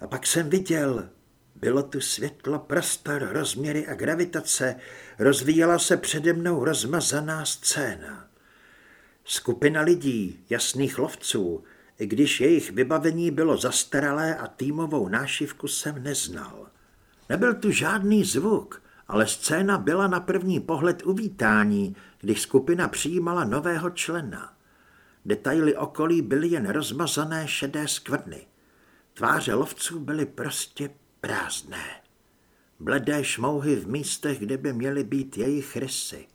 A pak jsem viděl, bylo tu světlo, prostor, rozměry a gravitace, rozvíjela se přede mnou rozmazaná scéna. Skupina lidí, jasných lovců, i když jejich vybavení bylo zastaralé a týmovou nášivku jsem neznal. Nebyl tu žádný zvuk, ale scéna byla na první pohled uvítání, když skupina přijímala nového člena. Detaily okolí byly jen rozmazané šedé skvrny. Tváře lovců byly prostě prázdné. Bledé šmouhy v místech, kde by měly být jejich rysy.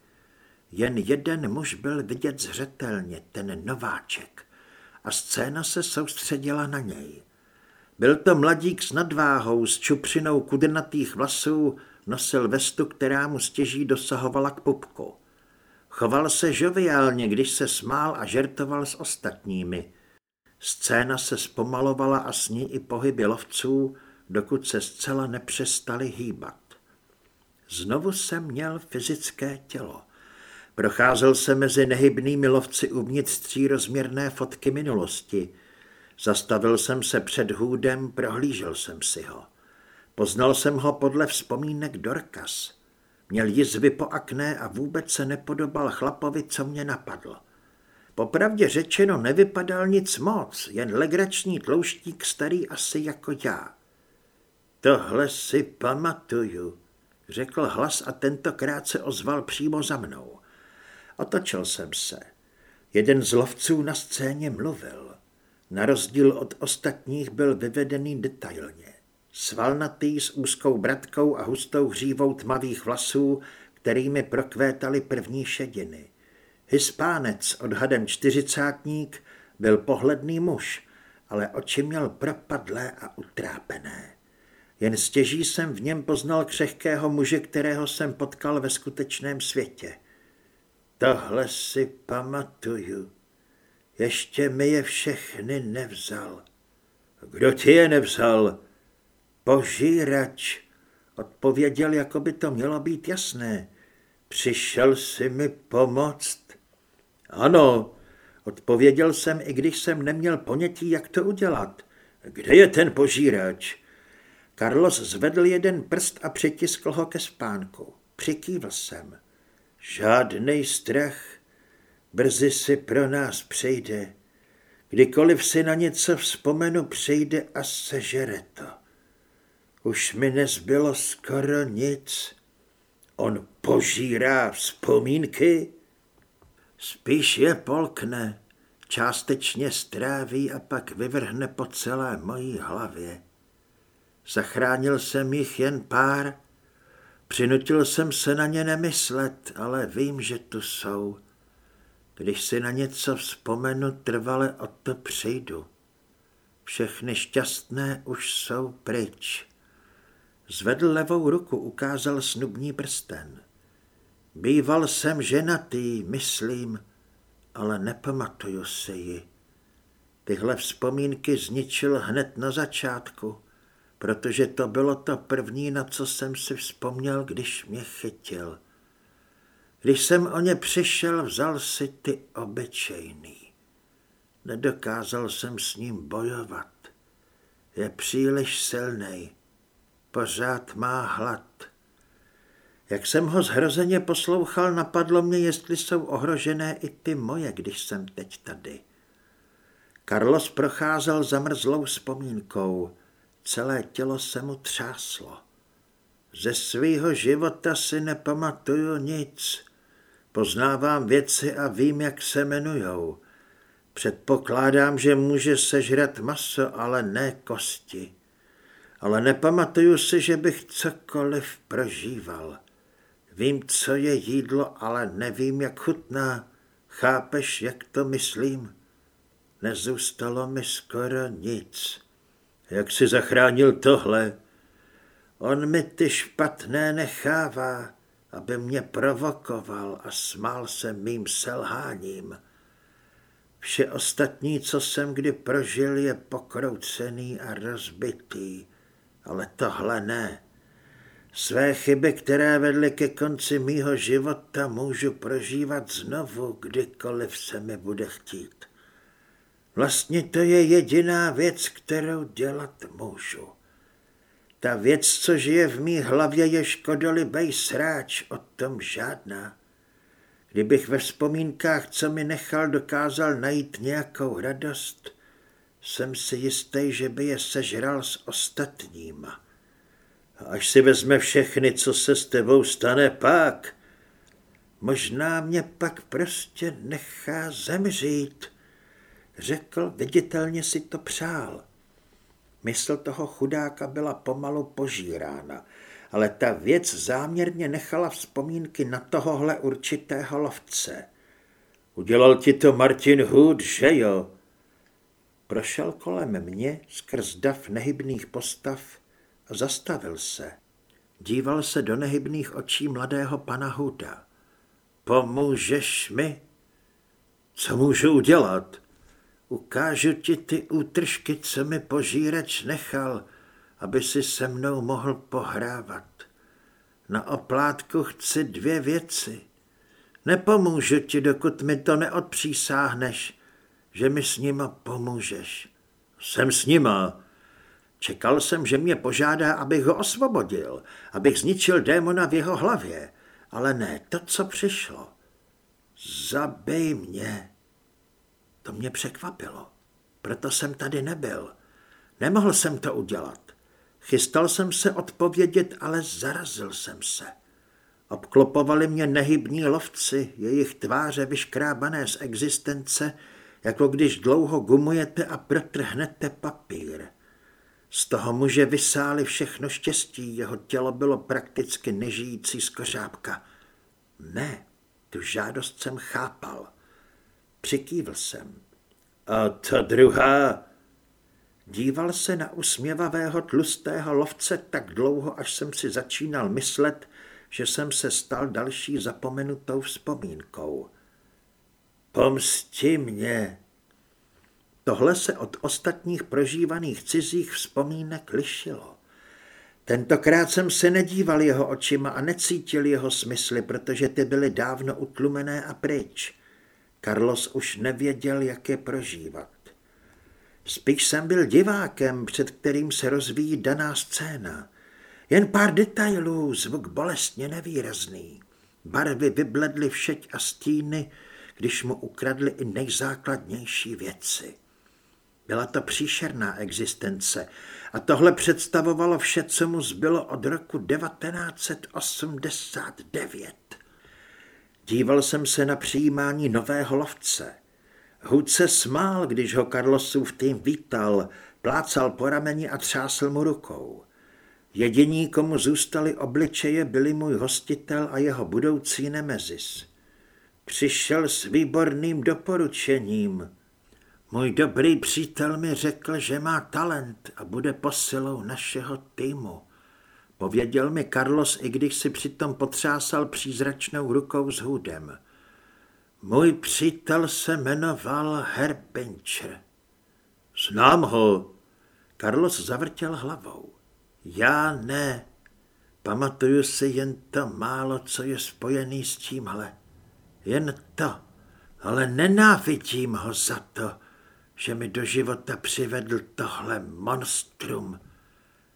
Jen jeden muž byl vidět zřetelně, ten nováček, a scéna se soustředila na něj. Byl to mladík s nadváhou, s čupřinou kudrnatých vlasů, nosil vestu, která mu stěží dosahovala k pupku. Choval se žoviálně, když se smál a žertoval s ostatními. Scéna se zpomalovala a s ní i pohyby lovců, dokud se zcela nepřestali hýbat. Znovu jsem měl fyzické tělo. Procházel se mezi nehybnými lovci uvnitř třírozměrné fotky minulosti. Zastavil jsem se před hůdem, prohlížel jsem si ho. Poznal jsem ho podle vzpomínek Dorkas. Měl jizvy po akné a vůbec se nepodobal chlapovi, co mě napadlo. Popravdě řečeno nevypadal nic moc, jen legrační tlouštík starý asi jako já. Tohle si pamatuju, řekl hlas a tentokrát se ozval přímo za mnou. Otočil jsem se. Jeden z lovců na scéně mluvil. Na rozdíl od ostatních byl vyvedený detailně. Svalnatý s úzkou bratkou a hustou hřívou tmavých vlasů, kterými prokvétaly první šediny. Hispánec, odhadem čtyřicátník, byl pohledný muž, ale oči měl propadlé a utrápené. Jen stěží jsem v něm poznal křehkého muže, kterého jsem potkal ve skutečném světě. Tohle si pamatuju. Ještě mi je všechny nevzal. Kdo ti je nevzal? Požírač, odpověděl, jako by to mělo být jasné. Přišel si mi pomoct. Ano, odpověděl jsem, i když jsem neměl ponětí, jak to udělat. Kde je ten požírač? Carlos zvedl jeden prst a přitiskl ho ke spánku. Přikývl jsem. Žádnej strach, brzy si pro nás přejde. Kdykoliv si na něco vzpomenu, přejde a sežere to. Už mi nezbylo skoro nic. On požírá vzpomínky? Spíš je polkne, částečně stráví a pak vyvrhne po celé mojí hlavě. Zachránil jsem jich jen pár, přinutil jsem se na ně nemyslet, ale vím, že tu jsou. Když si na něco vzpomenu, trvale o to přijdu. Všechny šťastné už jsou pryč. Zvedl levou ruku, ukázal snubní prsten. Býval jsem ženatý, myslím, ale nepamatuju si ji. Tyhle vzpomínky zničil hned na začátku, protože to bylo to první, na co jsem si vzpomněl, když mě chytil. Když jsem o ně přišel, vzal si ty obyčejný. Nedokázal jsem s ním bojovat. Je příliš silný. Pořád má hlad. Jak jsem ho zhrozeně poslouchal, napadlo mě, jestli jsou ohrožené i ty moje, když jsem teď tady. Carlos procházel zamrzlou vzpomínkou. Celé tělo se mu třáslo. Ze svýho života si nepamatuju nic. Poznávám věci a vím, jak se jmenujou. Předpokládám, že může sežrat maso, ale ne kosti. Ale nepamatuju si, že bych cokoliv prožíval. Vím, co je jídlo, ale nevím, jak chutná. Chápeš, jak to myslím? Nezůstalo mi skoro nic. Jak si zachránil tohle? On mi ty špatné nechává, aby mě provokoval a smál se mým selháním. Vše ostatní, co jsem kdy prožil, je pokroucený a rozbitý, ale tohle ne. Své chyby, které vedly ke konci mýho života, můžu prožívat znovu, kdykoliv se mi bude chtít. Vlastně to je jediná věc, kterou dělat můžu. Ta věc, co žije v mý hlavě, je škodolibej sráč, o tom žádná. Kdybych ve vzpomínkách, co mi nechal, dokázal najít nějakou radost, jsem si jistý, že by je sežral s ostatníma. Až si vezme všechny, co se s tebou stane pak, možná mě pak prostě nechá zemřít, řekl, viditelně si to přál. Mysl toho chudáka byla pomalu požírána, ale ta věc záměrně nechala vzpomínky na tohohle určitého lovce. Udělal ti to Martin Hood, že jo? Prošel kolem mě skrz dav nehybných postav a zastavil se. Díval se do nehybných očí mladého pana Huda. Pomůžeš mi? Co můžu udělat? Ukážu ti ty útržky, co mi požírač nechal, aby si se mnou mohl pohrávat. Na oplátku chci dvě věci. Nepomůžu ti, dokud mi to neodpřísáhneš, že mi s nima pomůžeš. Jsem s nima, Čekal jsem, že mě požádá, abych ho osvobodil, abych zničil démona v jeho hlavě, ale ne to, co přišlo. Zabij mě. To mě překvapilo. Proto jsem tady nebyl. Nemohl jsem to udělat. Chystal jsem se odpovědět, ale zarazil jsem se. Obklopovali mě nehybní lovci, jejich tváře vyškrábané z existence, jako když dlouho gumujete a protrhnete papír. Z toho muže vysáli všechno štěstí, jeho tělo bylo prakticky nežijící skořápka. Ne, tu žádost jsem chápal. Přikývl jsem. A ta druhá... Díval se na usměvavého tlustého lovce tak dlouho, až jsem si začínal myslet, že jsem se stal další zapomenutou vzpomínkou. Pomsti mě. Tohle se od ostatních prožívaných cizích vzpomínek lišilo. Tentokrát jsem se nedíval jeho očima a necítil jeho smysly, protože ty byly dávno utlumené a pryč. Carlos už nevěděl, jak je prožívat. Spíš jsem byl divákem, před kterým se rozvíjí daná scéna. Jen pár detailů, zvuk bolestně nevýrazný. Barvy vybledly všeť a stíny, když mu ukradli i nejzákladnější věci. Byla to příšerná existence a tohle představovalo vše, co mu zbylo od roku 1989. Díval jsem se na přijímání nového lovce. Hud se smál, když ho Carlosův tým vítal, plácal po rameni a třásl mu rukou. Jediní, komu zůstali obličeje, byli můj hostitel a jeho budoucí nemezis. Přišel s výborným doporučením. Můj dobrý přítel mi řekl, že má talent a bude posilou našeho týmu. Pověděl mi Carlos, i když si přitom potřásal přízračnou rukou s hůdem. Můj přítel se jmenoval Herpincher. Znám ho. Carlos zavrtěl hlavou. Já ne. Pamatuju si jen to málo, co je spojený s tímhle. Jen to. Ale nenávidím ho za to, že mi do života přivedl tohle monstrum.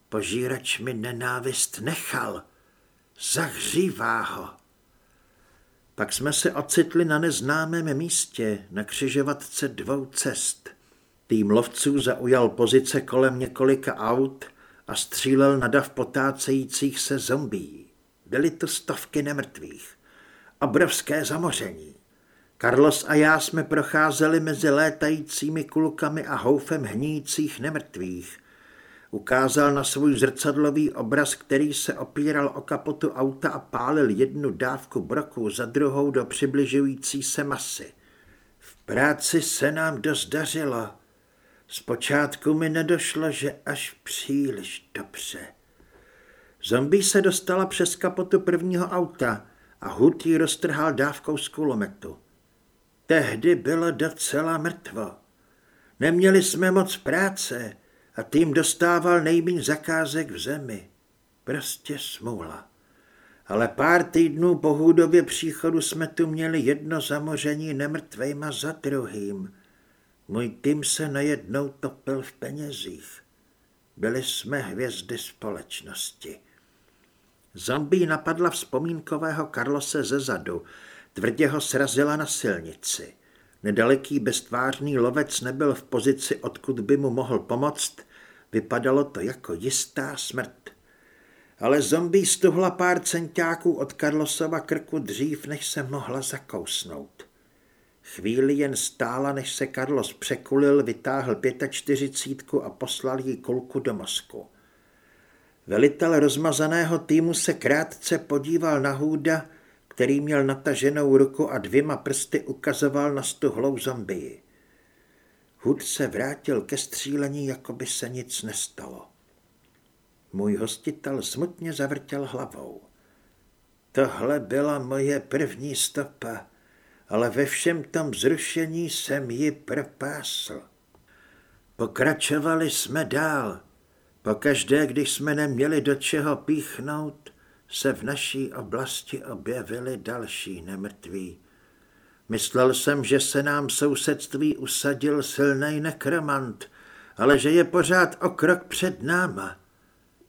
Požírač mi nenávist nechal. Zahřívá ho. Pak jsme se ocitli na neznámém místě, na křižovatce dvou cest. Tým lovců zaujal pozice kolem několika aut a střílel na dav potácejících se zombí. Byly to stovky nemrtvých. Obrovské zamoření. Carlos a já jsme procházeli mezi létajícími kulkami a houfem hníjících nemrtvých. Ukázal na svůj zrcadlový obraz, který se opíral o kapotu auta a pálil jednu dávku broku za druhou do přibližující se masy. V práci se nám dost dařilo. Zpočátku mi nedošlo, že až příliš dobře. Zombie se dostala přes kapotu prvního auta a Hud ji roztrhal dávkou z kulometu. Tehdy bylo docela mrtvo. Neměli jsme moc práce a tým dostával nejméně zakázek v zemi. Prostě smůla. Ale pár týdnů po hůdově příchodu jsme tu měli jedno zamoření nemrtvejma za druhým. Můj tým se najednou topil v penězích. Byli jsme hvězdy společnosti. Zombie napadla vzpomínkového Karlose ze zadu, tvrdě ho srazila na silnici. Nedaleký beztvářný lovec nebyl v pozici, odkud by mu mohl pomoct, vypadalo to jako jistá smrt. Ale zombie stuhla pár centáků od Karlosova krku dřív, než se mohla zakousnout. Chvíli jen stála, než se Carlos překulil, vytáhl pětačtyřicítku a poslal jí kulku do mozku. Velitel rozmazaného týmu se krátce podíval na hůda, který měl nataženou ruku a dvěma prsty ukazoval na stuhlou zombii. Hud se vrátil ke střílení, jako by se nic nestalo. Můj hostitel smutně zavrtěl hlavou. Tohle byla moje první stopa, ale ve všem tom zrušení jsem ji propásl. Pokračovali jsme dál. Pokaždé, když jsme neměli do čeho píchnout, se v naší oblasti objevili další nemrtví. Myslel jsem, že se nám v sousedství usadil silný nekromant, ale že je pořád o krok před náma.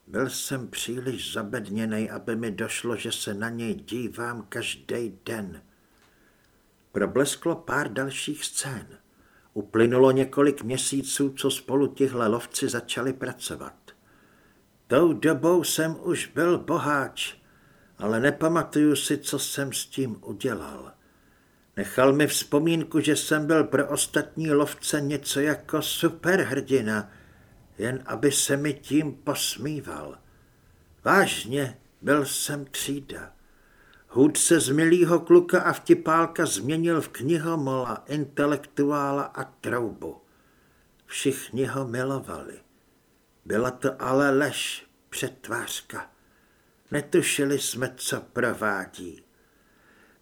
Byl jsem příliš zabedněný, aby mi došlo, že se na něj dívám každý den. Problesklo pár dalších scén. Uplynulo několik měsíců, co spolu tihle lovci začali pracovat. Tou dobou jsem už byl boháč, ale nepamatuju si, co jsem s tím udělal. Nechal mi vzpomínku, že jsem byl pro ostatní lovce něco jako superhrdina, jen aby se mi tím posmíval. Vážně, byl jsem třída. Hud se z milýho kluka a vtipálka změnil v knihomola, intelektuála a troubu. Všichni ho milovali. Byla to ale lež, přetvářka. Netušili jsme, co provádí.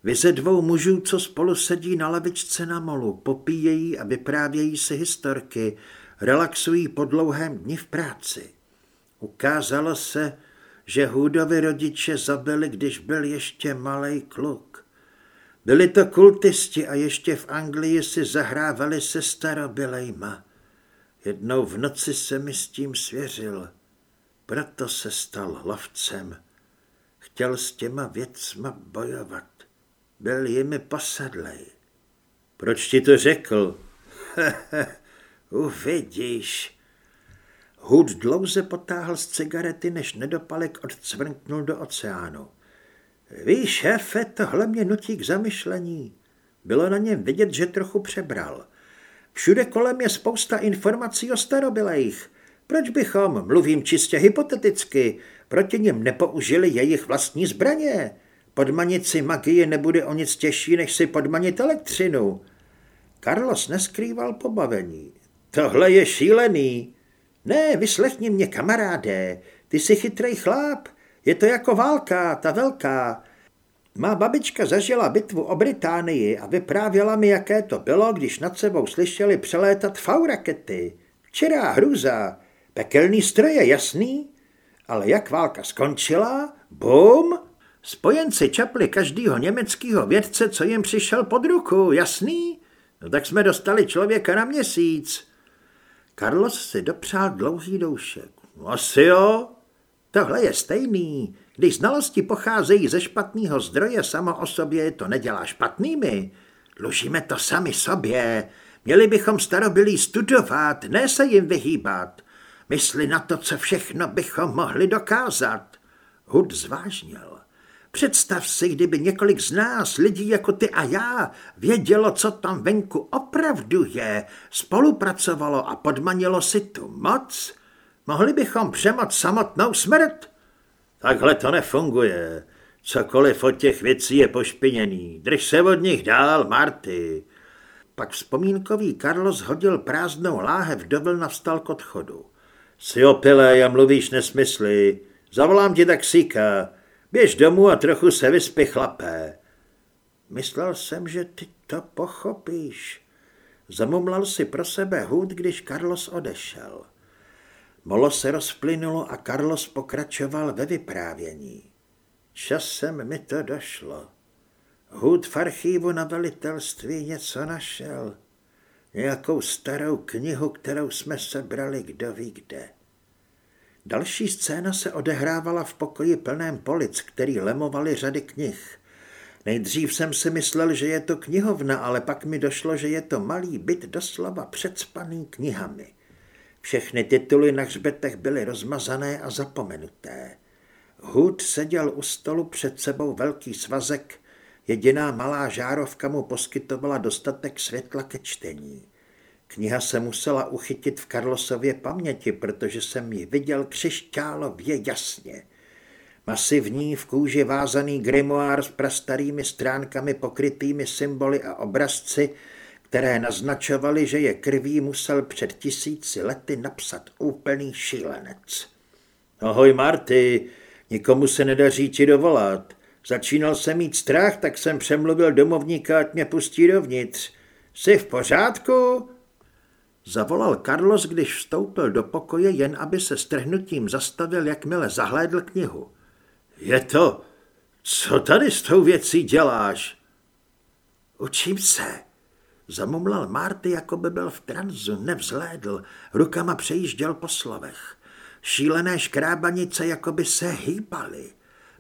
Vy ze dvou mužů, co spolu sedí na lavičce na molu, popíjejí a vyprávějí si historky, relaxují po dlouhém dni v práci. Ukázalo se, že Hůdovi rodiče zabili, když byl ještě malý kluk. Byli to kultisti a ještě v Anglii si zahrávali se starobylejma. Jednou v noci se mi s tím svěřil. Proto se stal lovcem. Chtěl s těma věcma bojovat. Byl jimi posadlej. Proč ti to řekl? Uvidíš. Hud dlouze potáhl z cigarety, než nedopalek odcvrknul do oceánu. Víš, šéfe, tohle mě nutí k zamyšlení. Bylo na něm vidět, že trochu přebral. Všude kolem je spousta informací o starobylejch. Proč bychom, mluvím čistě hypoteticky, proti nim nepoužili jejich vlastní zbraně? Podmanit si magii nebude o nic těžší, než si podmanit elektřinu. Carlos neskrýval pobavení. Tohle je šílený. Ne, vyslechni mě, kamaráde, ty jsi chytrý chlap. Je to jako válka, ta velká. Má babička zažila bitvu o Británii a vyprávěla mi, jaké to bylo, když nad sebou slyšeli přelétat faurakety. Včera hruza, pekelný stroje, jasný? Ale jak válka skončila, bum, spojenci čapli každýho německého vědce, co jim přišel pod ruku, jasný? No tak jsme dostali člověka na měsíc. Carlos si dopřál dlouhý doušek. No asi jo. Tohle je stejný. Když znalosti pocházejí ze špatného zdroje, samo o sobě to nedělá špatnými. Dlužíme to sami sobě. Měli bychom starobylí studovat, ne se jim vyhýbat. Mysli na to, co všechno bychom mohli dokázat. Hud zvážnil. Představ si, kdyby několik z nás, lidí jako ty a já, vědělo, co tam venku opravdu je, spolupracovalo a podmanilo si tu moc, mohli bychom přemoc samotnou smrt. Takhle to nefunguje. Cokoliv od těch věcí je pošpiněný. Drž se od nich dál, Marty. Pak vzpomínkový Carlos hodil prázdnou láhev do vlna vstal k odchodu. Jsi opilé a mluvíš nesmysly. Zavolám ti taxíka. Běž domů a trochu se vyspí chlapé. Myslel jsem, že ty to pochopíš. Zamumlal si pro sebe hůd, když Carlos odešel. Molo se rozplynulo a Carlos pokračoval ve vyprávění. Časem mi to došlo. Hud v archívu na velitelství něco našel. Nějakou starou knihu, kterou jsme sebrali kdo ví kde. Další scéna se odehrávala v pokoji plném polic, který lemovali řady knih. Nejdřív jsem si myslel, že je to knihovna, ale pak mi došlo, že je to malý byt doslova předspaný knihami. Všechny tituly na hřbetech byly rozmazané a zapomenuté. Hood seděl u stolu před sebou velký svazek, jediná malá žárovka mu poskytovala dostatek světla ke čtení. Kniha se musela uchytit v Karlosově paměti, protože jsem ji viděl křišťálově jasně. Masivní v kůži vázaný grimoár s prastarými stránkami pokrytými symboly a obrazci, které naznačovaly, že je krví musel před tisíci lety napsat úplný šílenec. Ahoj Marty, nikomu se nedaří ti dovolat. Začínal jsem mít strach, tak jsem přemluvil domovníka, ať mě pustí dovnitř. Jsi v pořádku? Zavolal Carlos, když vstoupil do pokoje, jen aby se strhnutím zastavil, jakmile zahlédl knihu. Je to... Co tady s tou věcí děláš? Učím se. Zamumlal Marty, jako by byl v tranzu, nevzlédl, rukama přejížděl po slovech. Šílené škrábanice jako by se hýbaly.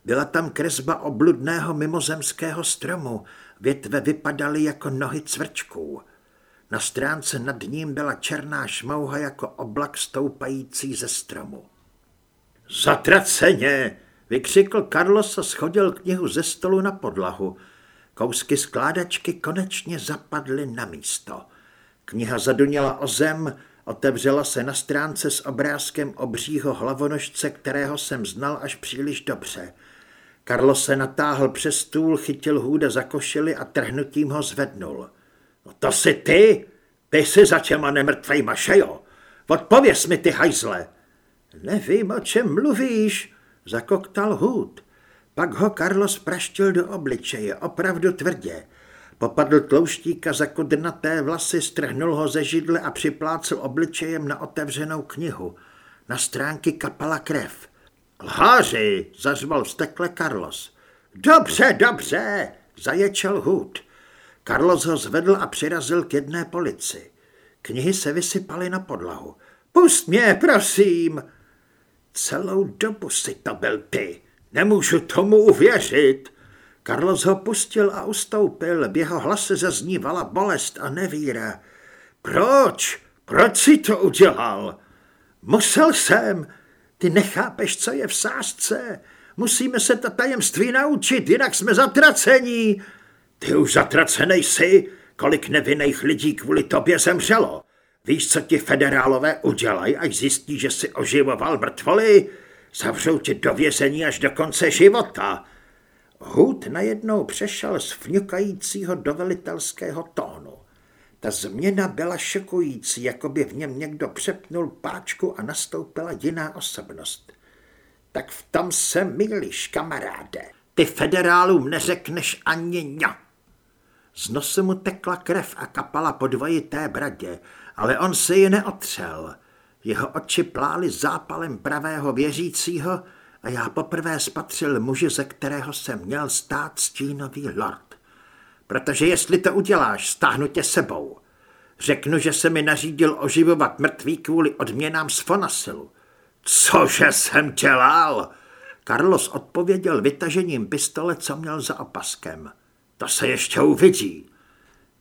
Byla tam kresba obludného mimozemského stromu, větve vypadaly jako nohy cvrčků. Na stránce nad ním byla černá šmouha jako oblak stoupající ze stromu. Zatraceně! vykřikl Carlos a schodil knihu ze stolu na podlahu. Kousky skládačky konečně zapadly na místo. Kniha zaduněla o zem, otevřela se na stránce s obrázkem obřího hlavonožce, kterého jsem znal až příliš dobře. Carlos se natáhl přes stůl, chytil hůda za košily a trhnutím ho zvednul. No to jsi ty? Ty jsi za těma nemrtvejma, šejo? Odpověz mi ty hajzle. Nevím, o čem mluvíš, zakoktal hůd. Pak ho Carlos praštil do obličeje, opravdu tvrdě. Popadl tlouštíka za kudrnaté vlasy, strhnul ho ze židle a připlácel obličejem na otevřenou knihu. Na stránky kapala krev. Lháři, zařval stekle Carlos. Dobře, dobře, zaječel hůd. Carlos ho zvedl a přirazil k jedné polici. Knihy se vysypaly na podlahu. Pust mě, prosím. Celou dobu si to byl ty. Nemůžu tomu uvěřit. Carlos ho pustil a ustoupil, v jeho hlase zaznívala bolest a nevíra. Proč? Proč si to udělal? Musel jsem. Ty nechápeš, co je v sázce. Musíme se ta tajemství naučit, jinak jsme zatracení. Ty už zatracenej jsi. Kolik nevinných lidí kvůli tobě zemřelo. Víš, co ti federálové udělají, až zjistí, že si oživoval mrtvoly? Zavřou tě do vězení až do konce života. Hud najednou přešel z vňukajícího do velitelského tónu. Ta změna byla šokující, jako by v něm někdo přepnul páčku a nastoupila jiná osobnost. Tak v tom se milíš, kamaráde. Ty federálům neřekneš ani ňa. Z nosu mu tekla krev a kapala po dvojité bradě, ale on se ji neotřel. Jeho oči plály zápalem pravého věřícího a já poprvé spatřil muže, ze kterého se měl stát stínový lord. Protože jestli to uděláš, stáhnu tě sebou. Řeknu, že se mi nařídil oživovat mrtvý kvůli odměnám z Fonasilu. Cože jsem dělal? Carlos odpověděl vytažením pistole, co měl za opaskem. To se ještě uvidí.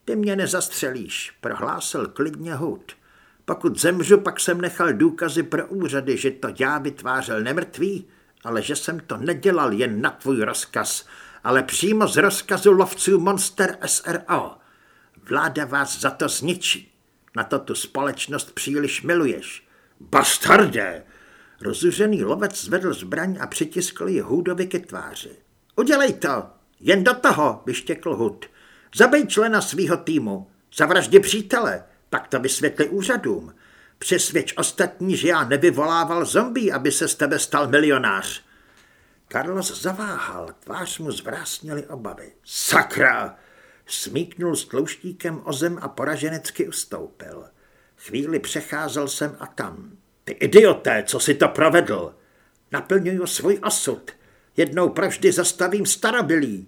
Ty mě nezastřelíš, prohlásil klidně Hud. Pokud zemřu, pak jsem nechal důkazy pro úřady, že to já vytvářel nemrtvý, ale že jsem to nedělal jen na tvůj rozkaz, ale přímo z rozkazu lovců Monster SRO. Vláda vás za to zničí. Na to tu společnost příliš miluješ. Bastardé! Rozuřený lovec zvedl zbraň a přitiskl ji Hudovi ke tváři. Udělej to! Jen do toho, vyštěkl Hud. Zabej člena svého týmu. Zavraždi přítele. Pak to vysvětli úřadům. Přesvědč ostatní, že já nevyvolával zombí, aby se z tebe stal milionář. Carlos zaváhal, tvář mu zvrásnily obavy. Sakra! Smíknul s tlouštíkem o zem a poraženecky ustoupil. Chvíli přecházel sem a tam. Ty idioté, co si to provedl? Naplňuju svůj osud. Jednou provždy zastavím starobilí.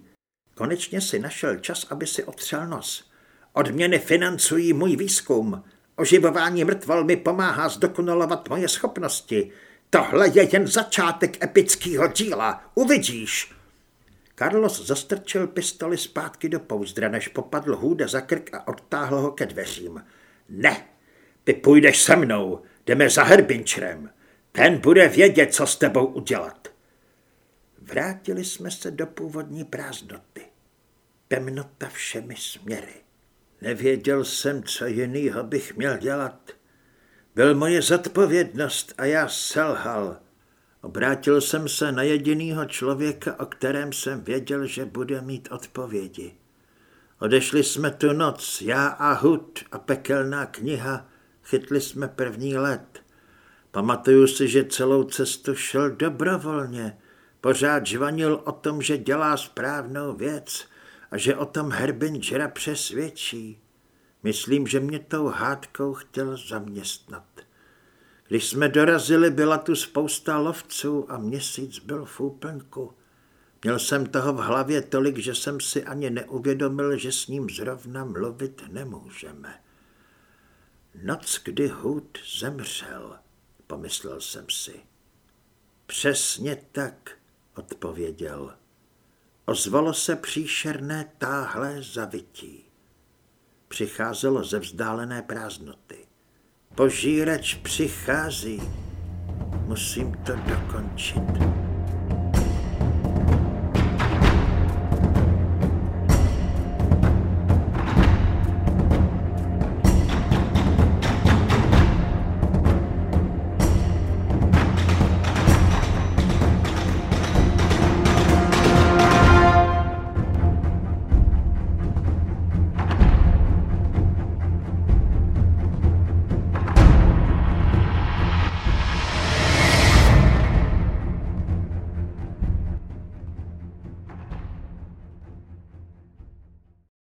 Konečně si našel čas, aby si otřel nos. Odměny financují můj výzkum. Oživování mrtvol mi pomáhá zdokonalovat moje schopnosti. Tohle je jen začátek epického díla. Uvidíš. Carlos zastrčil pistoli zpátky do pouzdra, než popadl hůda za krk a odtáhl ho ke dveřím. Ne, ty půjdeš se mnou, jdeme za Herbinčerem. Ten bude vědět, co s tebou udělat. Vrátili jsme se do původní prázdnoty. Temnota všemi směry. Nevěděl jsem, co jinýho bych měl dělat. Byl moje zodpovědnost a já selhal. Obrátil jsem se na jedinýho člověka, o kterém jsem věděl, že bude mít odpovědi. Odešli jsme tu noc, já a Hud a pekelná kniha, chytli jsme první let. Pamatuju si, že celou cestu šel dobrovolně, pořád žvanil o tom, že dělá správnou věc a že o tom Herbingera přesvědčí. Myslím, že mě tou hádkou chtěl zaměstnat. Když jsme dorazili, byla tu spousta lovců a měsíc byl v úplnku. Měl jsem toho v hlavě tolik, že jsem si ani neuvědomil, že s ním zrovna mluvit nemůžeme. Noc, kdy Hood zemřel, pomyslel jsem si. Přesně tak, odpověděl. Ozvalo se příšerné táhlé zavití. Přicházelo ze vzdálené prázdnoty. Požírač přichází. Musím to dokončit.